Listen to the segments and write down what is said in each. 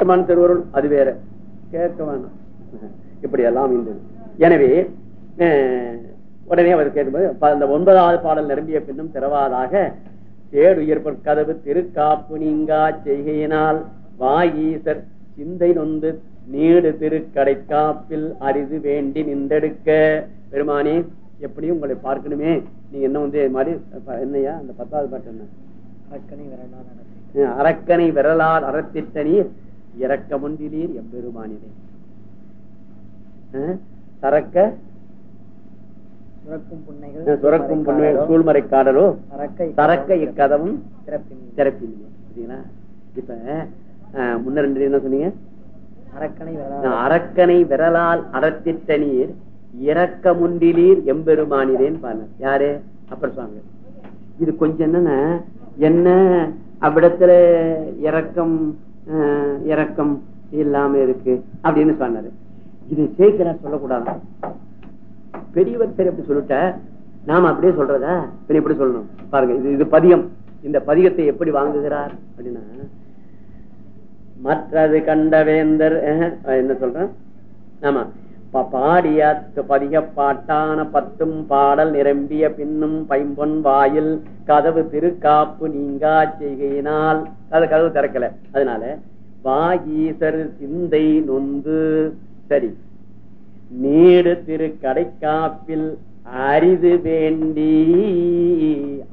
பெருமான் திருவருள் அது வேற. கேட்க வேணாம். இப்படி எல்லாம் இருந்தது எனவே உடனே அவர் கேட்கும்போது அந்த ஒன்பதாவது பாடல் நிரம்பிய பின்னும் திறவாதாக தேடுயிர்பற் கதவு திருக்காப்பு நீங்கா செய்கையினால் வாயீசர் சிந்தை நொந்து நீடு திருக்கடைக்காப்பில் அரிது வேண்டி நின்றெடுக்க. பெருமானே எப்படியும் உங்களை பார்க்கணுமே. நீங்க என்ன வந்து மாதிரி என்னையா? அந்த பத்தாவது பாட்டு என்ன? அரக்கனை அறத்திட்ட நீர் இறக்கமுண்டிலீர் எம்பெருமானிலே. சரக்க? சுரக்கும் சூழ்மறை காடலோ சரக்க இக்கதவும் திறப்பின் திறப்பில்லை சரிங்களா இப்ப முன்ன ரெண்டு என்ன சொன்னீங்க? அரக்கனை விரலால். அரக்கனை விரலால் அறத்திட்ட நீர் இறக்கமுண்டிலீர் எம்பெருமானிலேன்னு பாருங்க. யாரு? அப்பர் சுவாமி இது கொஞ்சம் என்னன்னா என்ன அவ்விடத்துல இறக்கம் இறக்கம் இல்லாம இருக்கு அப்படின்னு சொன்னாரு. இது சேர்க்கிறார் சொல்லக்கூடாது. பெரியவர் சரி அப்படி சொல்லிட்ட நாம அப்படியே சொல்றதா? பின்ன எப்படி சொல்லணும். பாருங்க இது இது பதியம். இந்த பதியத்தை எப்படி வாங்குகிறார் அப்படின்னா மற்றது கண்டவேந்தர் என்ன சொல்றேன்? ஆமா. பாடிய து- பதிக பாட்டான பத்தும் பாடல் நிரம்பிய பின்னும் பைம்பொன் வாயில் கதவு திருக்காப்பு நீங்கா செய்கையினால். அது கதவு திறக்கல. அதனால வாகீசர் சிந்தை நொந்து. சரி. நீடு திரு கடைக்காப்பில் அரிது வேண்டி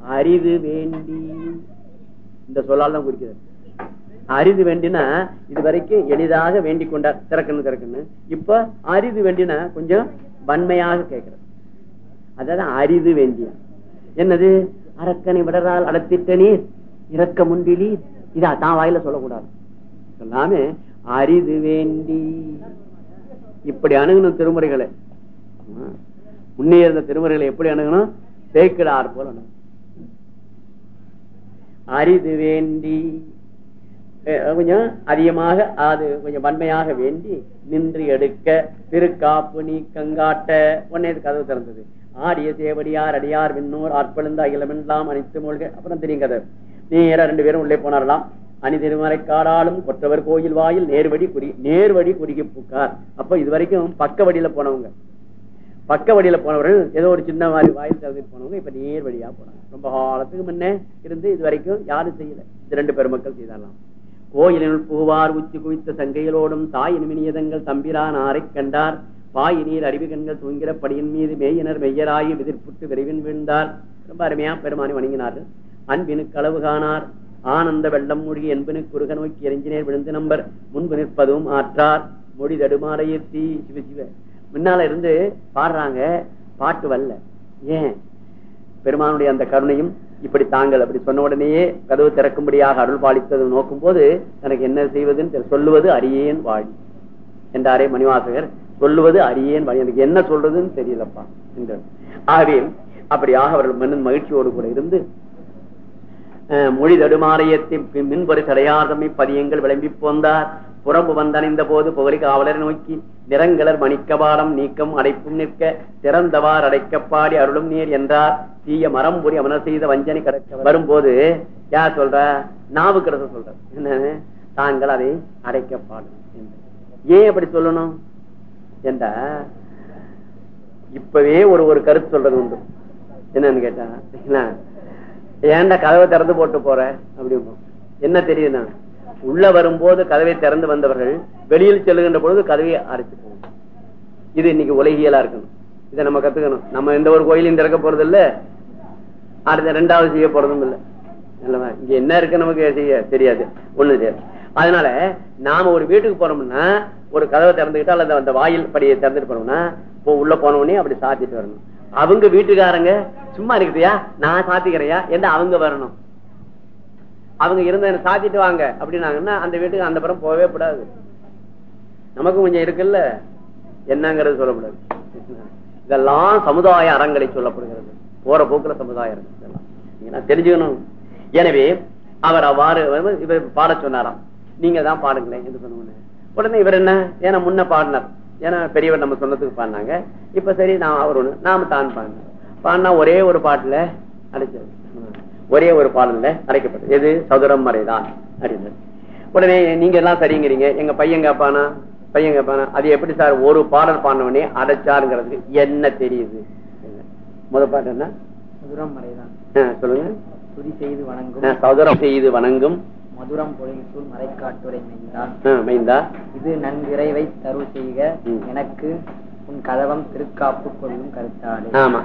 அரிது வேண்டி. இந்த சொல்லால் தான் குறிக்கிறது. அரிது வேண்டினா இது வரைக்கும் எளிதாக வேண்டிக் கொண்டார். திறக்கணும் திறக்கணும் இப்ப அரிது வேண்டினா கொஞ்சம் வன்மையாக கேட்கிறார். அதாவது அரிது வேண்டிய? என்னது? அரக்கனை விடறால் அடத்திட்ட நீர் இறக்க முண்டிலி இதா தான் வாயில சொல்லக்கூடாது. சொல்லாம அரிது வேண்டி. இப்படி அணுகணும் திருமுறைகளை. முன்னே இருந்த திருமுறைகளை எப்படி அணுகணும்? சேக்கிடார் போல அணுகணும். அரிது வேண்டி. கொஞ்சம் அதிகமாக அது கொஞ்சம் வன்மையாக வேண்டி நின்று எடுக்க திருக்காப்பு நீக்கங்காட்ட உடனே இது கதவு திறந்தது. ஆடிய சேவடியார் அடியார் விண்ணூர் ஆட்பழுந்த அகிலமெல்லாம் அனைத்து மூழ்க. அப்புறம் தெரியும் கதை. நேரா ரெண்டு பேரும் உள்ளே போனாரலாம் அணி திருமறை காடாலும் கொற்றவர் கோயில் வாயில் நேர்வடி குறி நேர்வடி குறுகி பூக்கார். அப்ப இது வரைக்கும் பக்க வழியில போனவங்க. பக்க வழியில போனவர்கள் ஏதோ ஒரு சின்ன மாதிரி வாயில் திறந்துட்டு போனவங்க இப்ப நேர் வழியா போனாங்க ரொம்ப காலத்துக்கு முன்னே இருந்து இது வரைக்கும் யாரும் செய்யல. இந்த ரெண்டு பெருமக்கள் செய்தாலாம் கோயிலினுள் பூவார் உச்சி குவித்த சங்கையிலோடும் தாய் இனிமினியதங்கள் தம்பிரான் ஆரை கண்டார். பாய் நீர் அறிவு கண்கள் தூங்கிற படியின் மீது மேயினர் மெய்யராகி எதிர்ப்புட்டு விரைவின் வீழ்ந்தார். ரொம்ப அருமையா பெருமானி வணங்கினார்கள். அன்பினு களவு காணார். ஆனந்த வெள்ளம் மூழ்கி என்பனு குறுக நோக்கி எரிஞ்சினேர் விழுந்து நம்பர். முன்பு நிற்பதும் ஆற்றார். மொழி தடுமாறையத்தி சிவ சிவ. முன்னால இருந்து பாடுறாங்க. பாட்டு வரல. ஏன்? பெருமானுடைய அந்த கருணையும் இப்படி தாங்கள் அப்படி சொன்ன உடனேயே கதவு திறக்கும்படியாக அருள் பாலித்தது நோக்கும் போது எனக்கு என்ன செய்வதுன்னு சொல்லுவது அரியேன் வாழி என்றாரே மணிவாசகர். சொல்லுவது அரியேன் வாழி. எனக்கு என்ன சொல்றதுன்னு தெரியலப்பா என்றார். ஆகவே அப்படியாக அவர்கள் மன்னன் மகிழ்ச்சியோடு கூட இருந்து அஹ், மொழி தடுமாறியத்தின் மின்பொரு தடையாதமை பதியங்கள் விளம்பி போந்தார். புறம்பு வந்தணைந்த போது புகழி காவலரை நோக்கி நிறங்கலர் மணிக்கபாலம் நீக்கம் அடைப்பும் நிற்க திறந்தவார் அடைக்கப்பாடி அருளும் நீர் என்றார். தீய மரம் புரி அமர செய்த வஞ்சனை கடக்க வரும்போது யார் சொல்ற? நாவுக்கிறத சொல்ற. என்ன தாங்கள் அதை அடைக்கப்பாடும் ஏன் அப்படி சொல்லணும்? என்ற இப்பவே ஒரு ஒரு கருத்து சொல்றது உண்டு. என்னன்னு கேட்டா ஏன்டா கதவை திறந்து போட்டு போற? அப்படி என்ன தெரியுது நான் உள்ள வரும்போது கதவை திறந்து வந்தவர்கள் வெளியில் செல்லுகின்ற பொழுது கதவையை அரைச்சு போகும் இது இன்னைக்கு உலகியலா இருக்கணும். இதை நம்ம கத்துக்கணும். நம்ம எந்த ஒரு கோயிலையும் திறக்க போறது இல்ல அடுத்த ரெண்டாவது செய்ய போறதும் இல்லை. இங்க என்ன இருக்கு நமக்கு செய்ய? தெரியாது. ஒண்ணு தெரியாது. அதனால நாம ஒரு வீட்டுக்கு போனோம்னா ஒரு கதவை திறந்துக்கிட்டா அல்லது அந்த வாயில் படியை திறந்துட்டு போனோம்னா இப்போ உள்ள போன உடனே அப்படி சாத்திட்டு வரணும். அவங்க வீட்டுக்காரங்க சும்மா இருக்குதுயா நான் சாத்திக்கிறையா? என்று அவங்க வரணும்? அவங்க இருந்த என்ன சாத்திட்டு வாங்க. அப்படின்னாங்கன்னா அந்த வீட்டுக்கு அந்த படம் போகவே கூடாது. நமக்கும் கொஞ்சம் இருக்குல்ல? என்னங்கிறது சொல்லக்கூடாது. இதெல்லாம் சமுதாய அறங்களை சொல்லப்படுகிறது. போற போக்குல சமுதாய அறங்கள் தெரிஞ்சுக்கணும். எனவே அவர் அவ்வாறு இவர் பாட சொன்னாராம். நீங்க தான் பாடுங்களேன் என்று சொன்ன உடனே இவர் என்ன? ஏன்னா முன்ன பாடினார். ஏன்னா பெரியவர் நம்ம சொன்னதுக்கு பாடினாங்க. இப்ப சரி நான் அவர் ஒண்ணு நாம தான் பாடினார் பாடினா ஒரே ஒரு பாட்டுல அடைச்சது ஒரே ஒரு பாடல்ல அடைக்கப்பட்டது எது? சதுரம் மறைதான் அப்படின்னு உடனே நீங்க எல்லாம் சரிங்கிறீங்க. எங்க பையன் கேப்பானா? பையன் கேப்பானா? அது எப்படி சார்? ஒரு பாடல் பாடினவனே அடைச்சாருங்கிறதுக்கு என்ன தெரியுது? முத பாட்டு என்ன? மதுரம் மறைதான் சொல்லுங்க. துதி செய்து வணங்கும். சௌதரம் செய்து வணங்கும். மதுரம் பொழில் சூழ் மறைக்காட்டுரை மைந்தா இது நன்விரைவை தருள் செய்க. எனக்கு உன் கதவம் திருக்காப்பு கொள்ளும் கருத்தாளே ஆமா.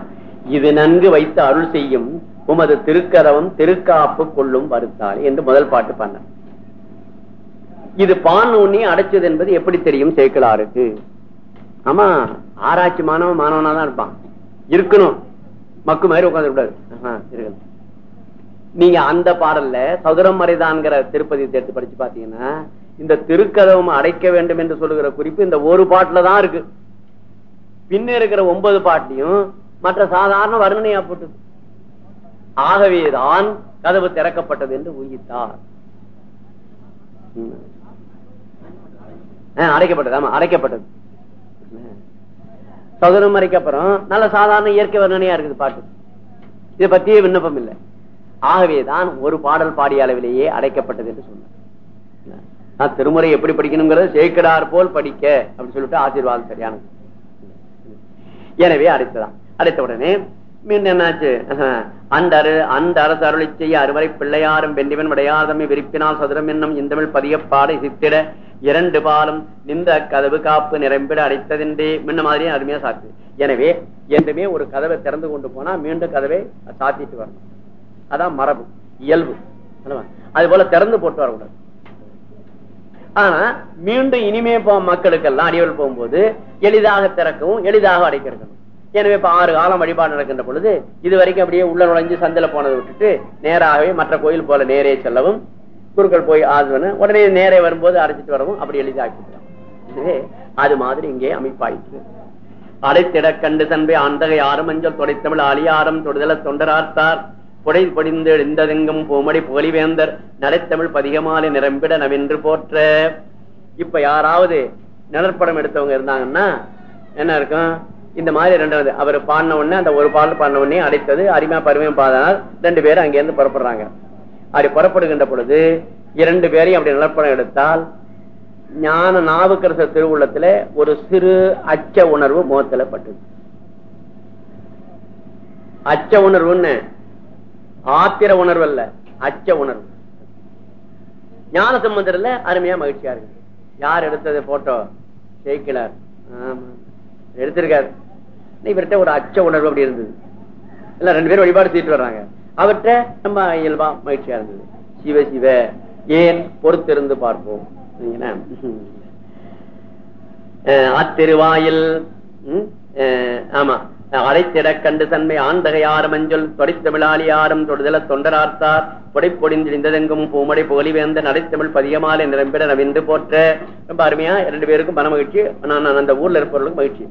இது நன்கு வைத்து அருள் செய்யும் உமது திருக்கரவம் திருக்காப்பு கொள்ளும் வருத்தாள் என்று முதல் பாட்டு பண்ண இது பான் உண்ணி அடைச்சது என்பது எப்படி தெரியும் சேக்கலாருக்கு? ஆமா ஆராய்ச்சி மாணவன் மாணவனா தான் இருப்பான். இருக்கணும். மக்கு மாதிரி உட்கார்ந்து கூடாது நீங்க அந்த பாடல்ல சதுரம் மறைதான்கிற திருப்பதி எடுத்து படிச்சு பாத்தீங்கன்னா இந்த திருக்கதவம் அடைக்க வேண்டும் என்று சொல்லுகிற குறிப்பு இந்த ஒரு பாட்டுல தான் இருக்கு. பின்ன இருக்கிற ஒன்பது பாட்டையும் மற்ற சாதாரண வர்ணனையா போட்டு ஆகவேதான் கதவு திறக்கப்பட்டது என்று ஊகித்தார். அடைக்கப்பட்டது ஆமா அடைக்கப்பட்டது. சதுரம் மறைக்கு அப்புறம் நல்ல சாதாரண இயற்கை வர்ணனையா இருக்குது பாட்டு. இதை பத்தியே விண்ணப்பம் இல்லை. ஆகவேதான் ஒரு பாடல் பாடிய அளவிலேயே அடைக்கப்பட்டது என்று சொன்னார். நான் திருமுறை எப்படி படிக்கணுங்கிறது சேக்கடார் போல் படிக்க அப்படின்னு சொல்லிட்டு ஆசீர்வாதம் சரியானது. எனவே அடைத்ததான் அடைத்த உடனே மீண்டும் என்னாச்சு? அந்த அரு அந்த அரசு அருளை செய்ய அறுவரை பிள்ளையாரும் வெண்டிவன் விடையாதமை விரிப்பினால் சதுரம் என்னும் இந்தமிழ் பதியப்பாடை சித்திட இரண்டு பாலும் நின்ற கதவு காப்பு நிரம்பிட அடைத்ததென்றே. முன்ன மாதிரியே அருமையா சாத்து எனவே என்றுமே ஒரு கதவை திறந்து கொண்டு போனா மீண்டும் கதவை சாத்திட்டு வரணும். அதான் மரபு இயல்பு. அது போல திறந்து போட்டு வரக்கூடாது. ஆனா மீண்டும் இனிமே போ மக்களுக்கெல்லாம் அடிவல் போகும்போது எளிதாக திறக்கவும் எளிதாக அடைக்கிறக்கணும் எனவே இப்ப ஆறு காலம் வழிபாடு நடக்கின்ற பொழுது இது வரைக்கும் அப்படியே உள்ள நுழைஞ்சு சந்தில போனதை விட்டுட்டு நேராகவே மற்ற கோயில் போல நேரே செல்லவும் குருக்கள் போய் ஆதுவன உடனே நேரே வரும்போது அரைச்சிட்டு வரவும் அப்படி எளிதாக்கிக்கலாம் எனவே அது மாதிரி இங்கே அமைப்பாயிற்று. அடைத்திட கண்டு தன்பை அந்தகை ஆறு மஞ்சள் தொடைத்தமிழ் அலியாரம் தொடுதல தொண்டரார்த்தார். புடை பொடிந்து எழுந்ததெங்கும் பூமடி புகழிவேந்தர். நடைத்தமிழ் பதிகமாலை நிரம்பிட நவென்று போற்ற. இப்ப யாராவது நிழற்படம் எடுத்தவங்க இருந்தாங்கன்னா என்ன இருக்கும்? இந்த மாதிரி ரெண்டாவது அவர் பாடின உடனே அந்த ஒரு பாடல் பாடின உடனே அடைத்தது அருமையா பருமையும் பாடினால் ரெண்டு பேரும் அங்கிருந்து புறப்படுறாங்க. அப்படி புறப்படுகின்ற பொழுது இரண்டு பேரையும் அப்படி நிலப்படம் எடுத்தால் ஞான நாவுக்கரச திருவுள்ளத்துல ஒரு சிறு அச்ச உணர்வு முகத்துல பட்டது. அச்ச உணர்வுன்னு ஆத்திர உணர்வு அல்ல அச்ச உணர்வு. ஞான சம்பந்தர்ல அருமையா மகிழ்ச்சியா இருக்கு. யார் எடுத்தது போட்டோ ஜெயிக்கலார் ஆமா. எடுத்திருக்காரு. இவர்கிட்ட ஒரு அச்ச உணர்வு அப்படி இருந்தது. இல்ல ரெண்டு பேரும் வழிபாடு செய்யிட்டு வர்றாங்க. அவர்கிட்ட நம்ம இயல்பா மகிழ்ச்சியா இருந்தது. சிவ சிவ ஏன் பொறுத்திருந்து பார்ப்போம்? அத்திருவாயில் அஹ் ஆமா. அரைத்திட கண்டு தன்மை ஆந்தகையார் மஞ்சள் தொடைத்தமிழாளியாரும் தொடுதல தொண்டரார்த்தார் புடைப்பொடிந்திருந்ததெங்கும் பூமடை புகழிவேந்த நடைத்தமிழ் பதியமாலை நிரம்பிட நவிந்து போற்ற. ரொம்ப அருமையா இரண்டு பேருக்கும் மன மகிழ்ச்சி நான் நான் அந்த ஊர்ல இருப்பவர்களுக்கு மகிழ்ச்சி.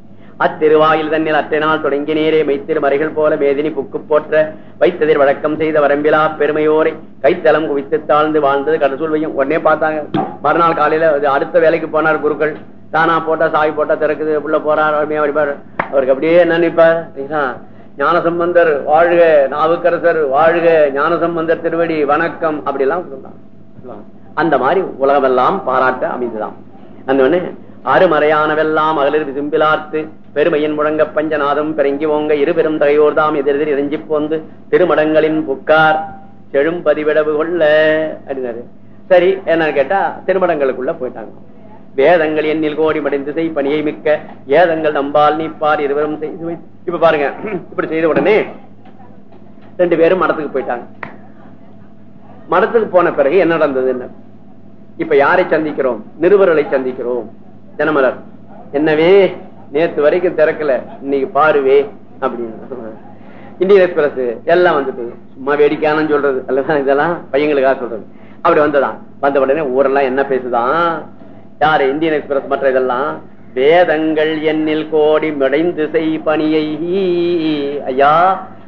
அத்திருவாயில் தன்னில் அத்தை நாள் தொடங்கி நேரே மைத்திரு மறைகள் போல மேதினி புக்கு போற்ற வைத்ததில் வழக்கம் செய்த வரம்பிலா பெருமையோரை கைத்தளம் குவித்து தாழ்ந்து வாழ்ந்தது கடசூல் வையும் உடனே பார்த்தாங்க. மறுநாள் காலையில அது அடுத்த வேலைக்கு போனார் குருக்கள். தானா போட்டா சாவி போட்டா திறக்குது உள்ள போறார் அருமையா வடிப்பார். அவருக்கு அப்படியே என்ன நினைப்பார்? ஞானசம்பந்தர் வாழ்க நாவுக்கரசர் வாழ்க ஞானசம்பந்தர் திருவடி வணக்கம் அப்படி எல்லாம் அந்த மாதிரி உலகமெல்லாம் பாராட்ட அமைந்துதான் அந்த உடனே அருமறையானவெல்லாம் அகலிர் விசும்பிலார்த்து பெருமையின் முழங்க பஞ்சநாதம் பெருங்கி ஓங்க இருபெரும் தகையோர்தாம் எதிரெதிர் இறைஞ்சி போந்து திருமடங்களின் புக்கார் செழும் பதிவிடவு கொள்ள அப்படின்னாரு. சரி என்னன்னு கேட்டா திருமடங்களுக்குள்ள போயிட்டாங்க. வேதங்கள் எண்ணில் கோடி மடைந்து செய் பணியை மிக்க ஏதங்கள் நம்பால் நீப்பார் இருவரும் செய்து இப்ப பாருங்க இப்படி செய்த உடனே ரெண்டு பேரும் மடத்துக்கு போயிட்டாங்க. மடத்துக்கு போன பிறகு என்ன நடந்தது என்ன இப்ப யாரை சந்திக்கிறோம்? நிருபர்களை சந்திக்கிறோம். தினமலர் என்னவே நேத்து வரைக்கும் திறக்கல இன்னைக்கு பாருவே அப்படின்னு. இந்தியன் எக்ஸ்பிரஸ் எல்லாம் வந்துட்டு சும்மா வேடிக்கையான சொல்றது அல்லதான் இதெல்லாம் பையங்களுக்காக சொல்றது. அப்படி வந்ததான். வந்த உடனே ஊரெல்லாம் என்ன பேசுதான் யாரு இந்தியன் எக்ஸ்பிரஸ் மற்ற இதெல்லாம்? வேதங்கள் எண்ணில் கோடி மிடைந்து செய் பணியை. ஐயா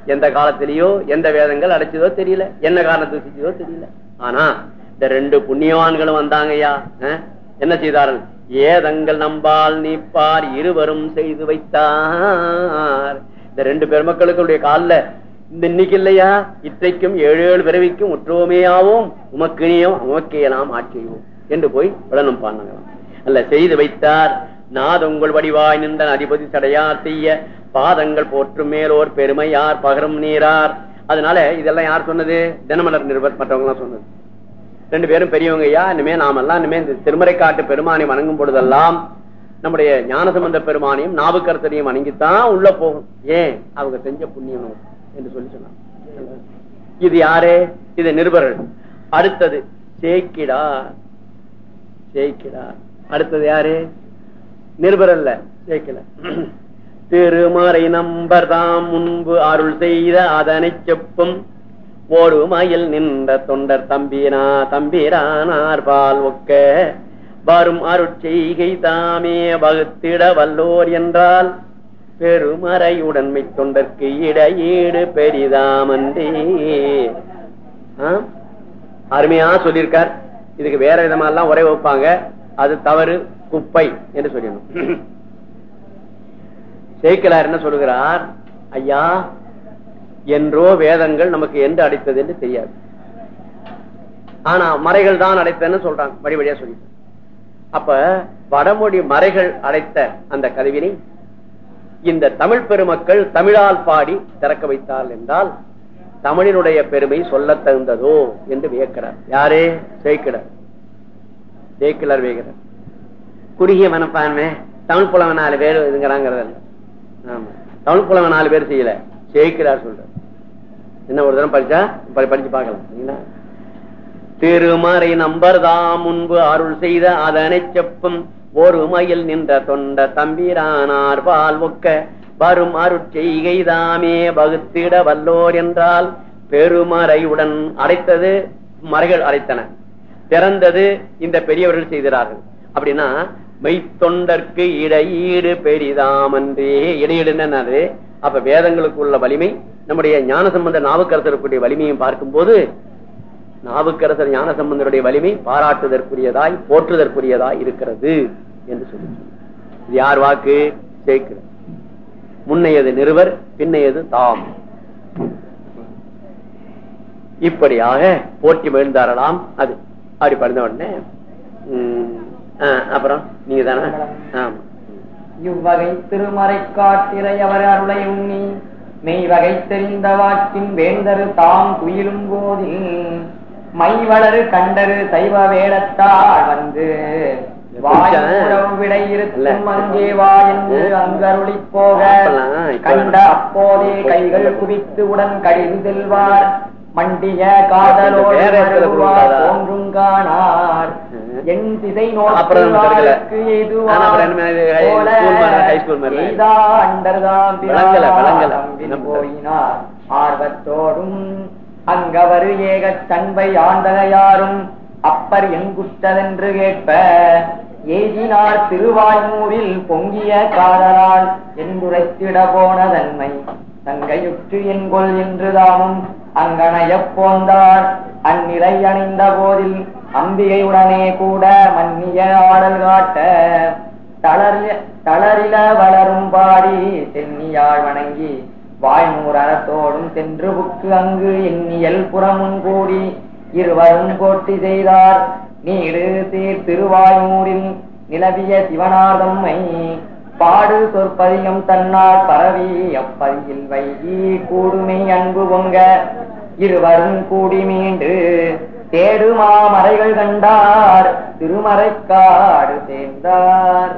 எந்த காலத்திலயோ எந்த வேதங்கள் அடைச்சதோ தெரியல. என்ன காரணத்தை செஞ்சதோ தெரியல. ஆனா இந்த ரெண்டு புண்ணியவான்களும் வந்தாங்கய்யா. அஹ், என்ன செய்தார்கள்? ஏதங்கள் நம்பால் நீப்பார் இருவரும் செய்து வைத்தார். இந்த ரெண்டு பெருமக்களுக்கு கால்ல இந்த இன்னைக்கு இல்லையா? இத்தைக்கும் ஏழு ஏழு பிறவிக்கும் உற்றோமேயாவும் உமக்கினியும் உமக்கே நாம் என்று போய் விடணும் பாருங்களாம் அல்ல செய்து வைத்தார். நாதங்கள் வடிவாய் நின்ற அதிபதி சடையார் செய்ய பாதங்கள் போற்றும் மேலோர் பெருமையார் பகரும் நீரார். அதனால இதெல்லாம் யார் சொன்னது? தினமலர் நிருபர் மற்றவங்க சொன்னது. ரெண்டு பேரும் பெரியவங்க ஐயா இனிமே நாமெல்லாம் இனிமே இந்த திருமறை காட்டு பெருமானை வணங்கும் பொழுதெல்லாம் நம்முடைய ஞானசம்பந்த பெருமானையும் நாவுக்கரசனையும் வணங்கித்தான் உள்ள போகும். ஏன்? அவங்க செஞ்ச புண்ணியம் என்று சொல்லி சொன்னாங்க. இது யாரு? இது நிருபர்கள். அடுத்தது சேக்கிடா. சேக்கிடா. அடுத்தது யாரு? நிருபரல்ல அல்ல சேக்கிட திருமறை நம்பர் தாம் முன்பு அருள் செய்த அதனை செப்பும் ஒரு மயில் நின்ற தொண்டர் தம்பினா தம்பிரானார் பால் ஒக்க. வரும் அருட்செய்கை தாமே வகுத்திட வல்லோர் என்றால் பெருமறை உடன்மை தொண்டர்க்கு இடையீடு பெரிதாமன்றே. அருமையா சொல்லியிருக்கார். இதுக்கு வேற விதமா எல்லாம் உரை வைப்பாங்க. அது தவறு குப்பை என்று சொல்லணும் ஜெயிக்கலார் என்ன சொல்லுகிறார்? ஐயா என்றோ வேதங்கள் நமக்கு எந்த அடைத்தது என்று தெரியாது. ஆனா மறைகள் தான் அடைத்தன்னு சொல்றாங்க. வழி வழியா சொல்லி அப்ப வடமொழி மறைகள் அடைத்த அந்த கதவினை இந்த தமிழ் பெருமக்கள் தமிழால் பாடி திறக்க வைத்தால் என்றால் தமிழினுடைய பெருமை சொல்ல தகுந்ததோ என்று வியக்கிறார். யாரே? சேக்கிடர் சேக்கிலர் வேகிறார் குறுகிய மனப்பான்மை தமிழ் புலவன் நாலு பேர் இதுங்கிறாங்கிறதல்ல. ஆமா. தமிழ் புலவன் நாலு பேர் செய்யல. ஜெயிக்கிறார் சொல்ற என்ன ஒரு தரம் படிச்சா? படிச்சு பார்க்கலாம். சரிங்களா? திருமறை நம்பர்தாம் முன்பு அருள் செய்த அதனை செப்பும் ஒரு மயில் நின்ற தொண்ட தம்பிரானார் பால் ஒக்க வரும் அருட்செய்கை தாமே வகுத்திட வல்லோர் என்றால் பெருமறையுடன் அடைத்தது மறைகள் அடைத்தன. திறந்தது இந்த பெரியவர்கள் செய்கிறார்கள். அப்படின்னா மெய்த்தொண்டர்க்கு இடையீடு பெரிதாமன்றே இடையீடுன்னு அப்ப வேதங்களுக்கு உள்ள வலிமை நம்முடைய ஞான சம்பந்த நாவுக்கரசருக்குரிய வலிமையும் பார்க்கும்போது நாவுக்கரசர் ஞான சம்பந்தருடைய வலிமை பாராட்டுதற்குரியதாய் போற்றுதற்குரியதாய் இருக்கிறது என்று சொல்லி இது யார் வாக்கு? சேர்க்கிற முன்னையது நிறுவர் பின்னையது தாம். இப்படியாக போற்றி மகிழ்ந்தாரலாம் அது அப்படி படிந்த உடனே அப்புறம் நீங்க தானே இவ்வகை திருமறை காட்டிரை அவர் அருளை உண்ணி மெய்வகை தெரிந்த வாக்கின் வேந்தரு தாம் துயிலும் போதில் மை வளரு கண்டரு சைவ வேடத்தால் வந்து விடை இருக்கும் அங்கே வா என்று அங்கருளி போக கண்ட அப்போதே கைகள் குவித்து உடன் கழிந்து செல்வார். மண்டிய காதலோடு? தோன்றும் காணார். என் திசை ஆர்வத்தோடும் அங்கவரு ஏகச் சண்பை ஆண்டகையாரும் அப்பர் எங்குற்றதென்று கேட்ப ஏதினார் திருவாய்மூரில் பொங்கிய காதலால் என்றுரைத்திட போன தன்மை தங்கையுற்று என்கொள் என்று தாமும் அங்கனையப் போந்தார். அந்நிலை அணிந்த போதில் அம்பிகையுடனே கூட மன்னிய ஆடல் காட்ட தளரில தளரில வளரும் பாடி சென்னியாள் வணங்கி வாய்மூர் அறத்தோடும் சென்று புக்கு அங்கு எண்ணியல் புறமுன் கூடி இருவரும் போட்டி செய்தார். நீடு சீர் திருவாய்மூரில் நிலவிய சிவநாதம்மை பாடு சொற்பதிகம் தன்னால் பரவி அப்பதியில் வைகி கூடுமை அன்பு பொங்க இருவரும் கூடி மீண்டு தேடு மாமறைகள் கண்டார் திருமறைக்காடு சேர்ந்தார்.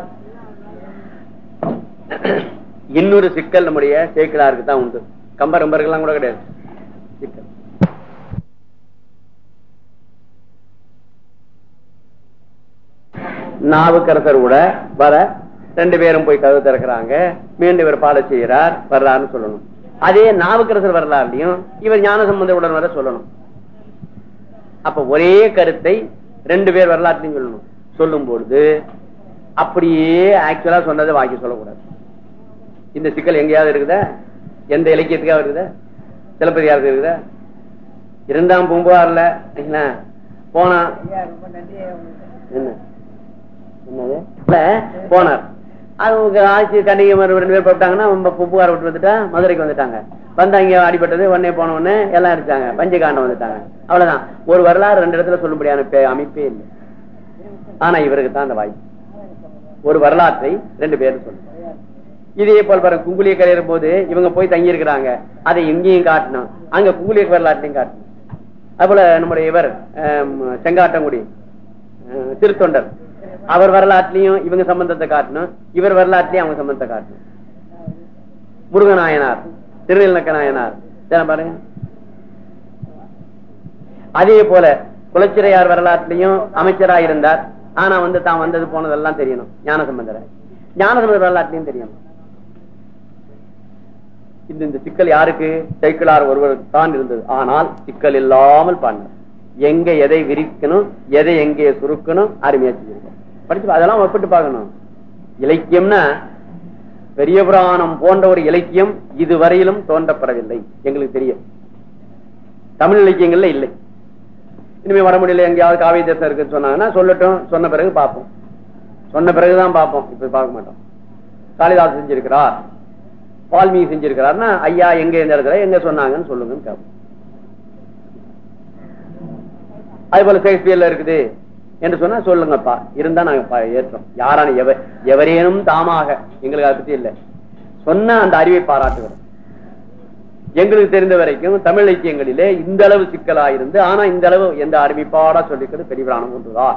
இன்னொரு சிக்கல் நம்முடைய சேக்கிலாருக்கு தான் உண்டு. கம்ப ரம்பர்கள்லாம் கூட கிடையாது. சிக்கல். நாவுக்கரசர் கூட வர ரெண்டு பேரும் போய் கதவு திறக்கிறாங்க. மீண்டும் இவர் பாட செய்கிறார் வர்றாருன்னு சொல்லணும். அதே நாவுக்கரசர் வரலாறுலையும் இவர் ஞான சம்பந்தருடன் வர சொல்லணும். அப்ப ஒரே கருத்தை ரெண்டு பேர் வரலாற்றையும் சொல்லணும். சொல்லும் பொழுது அப்படியே ஆக்சுவலா சொன்னதை வாங்கி சொல்லக்கூடாது. இந்த சிக்கல் எங்கேயாவது இருக்குதா? எந்த இலக்கியத்துக்காக இருக்குதா? சிலப்பதிகாரத்துக்கு இருக்குதா? இரண்டாம் பூம்புகார்ல என்ன? போனா என்ன? என்னது? இல்ல, போனார். அவங்க ஆட்சி கண்டிகை ரெண்டு பேர் போட்டாங்கன்னா பூம்புகார் விட்டு வந்துட்டா மதுரைக்கு வந்துட்டாங்க. வந்து அங்கே அடிபட்டது உடனே போன எல்லாம் அடிச்சாங்க பஞ்சகாண்டம் வந்துட்டாங்க. அவ்வளவுதான். ஒரு வரலாறு ரெண்டு இடத்துல சொல்லும்படியான அமைப்பே இல்லை. ஆனா இவருக்கு தான் அந்த வாய்ப்பு. ஒரு வரலாற்றை ரெண்டு பேரும் சொல்லு இதே போல் பாருங்க குங்குலிய கரையிற போது இவங்க போய் தங்கி இருக்கிறாங்க அதை எங்கேயும் காட்டணும். அங்க குங்குலிய வரலாற்றையும் காட்டணும். அதுபோல நம்முடைய இவர் செங்காட்டங்குடி அஹ், திருத்தொண்டர். அவர் வரலாற்றிலையும் இவங்க சம்பந்தத்தை காட்டணும். இவர் வரலாற்றிலையும் அவங்க சம்பந்தத்தை காட்டணும். முருகநாயனார். திருநெல்நக்க நாயனார் பாருங்க. அதே போல குலச்சிறையார் வரலாற்றிலையும் அமைச்சராக இருந்தார். ஆனா வந்து தான் வந்தது போனதெல்லாம் தெரியணும். ஞானசம்பந்தர. ஞானசம்பந்தர் வரலாற்றிலையும் தெரியணும். இந்த இந்த சிக்கல் யாருக்கு? சைக்கிளார் ஒருவருக்கு தான் இருந்தது. ஆனால் சிக்கல் இல்லாமல் பாடினார். எங்க எதை விரிக்கணும் எதை எங்கே சுருக்கணும் அருமையா செஞ்சிருக்கோம் படிச்சு அதெல்லாம் ஒப்பிட்டு பார்க்கணும். இலக்கியம்னா பெரிய புராணம் போன்ற ஒரு இலக்கியம் இதுவரையிலும் தோன்றப்படவில்லை. எங்களுக்கு தெரியும். தமிழ் இலக்கியங்கள்ல இல்லை. இனிமே வர முடியல எங்கேயாவது காவிய தேசம் இருக்குன்னு சொன்னாங்கன்னா சொல்லட்டும். சொன்ன பிறகு பார்ப்போம். சொன்ன பிறகுதான் பார்ப்போம். இப்ப பார்க்க மாட்டோம். காளிதாஸ் செஞ்சிருக்கிறார். வால்மீகி செஞ்சிருக்கிறார்னா ஐயா எங்க இந்த இடத்துல? எங்க சொன்னாங்கன்னு சொல்லுங்கன்னு கேட்போம். அது போல ஷேக்ஸ்பியர்ல இருக்குது. என்று சொன்னா சொல்லுங்கப்பா. இருந்தா நாங்க ஏற்றோம். யாரான எவ எவரேனும் தாமாக. எங்களுக்கு அதை பத்தி இல்லை. சொன்ன அந்த அறிவை பாராட்டுகிறோம். எங்களுக்கு தெரிந்த வரைக்கும் தமிழ் இலக்கியங்களிலே இந்த அளவு சிக்கலா இருந்து ஆனா இந்த அளவு எந்த அறிவிப்பாடா சொல்லிக்கிறது பெரியவரான ஒன்றுதா?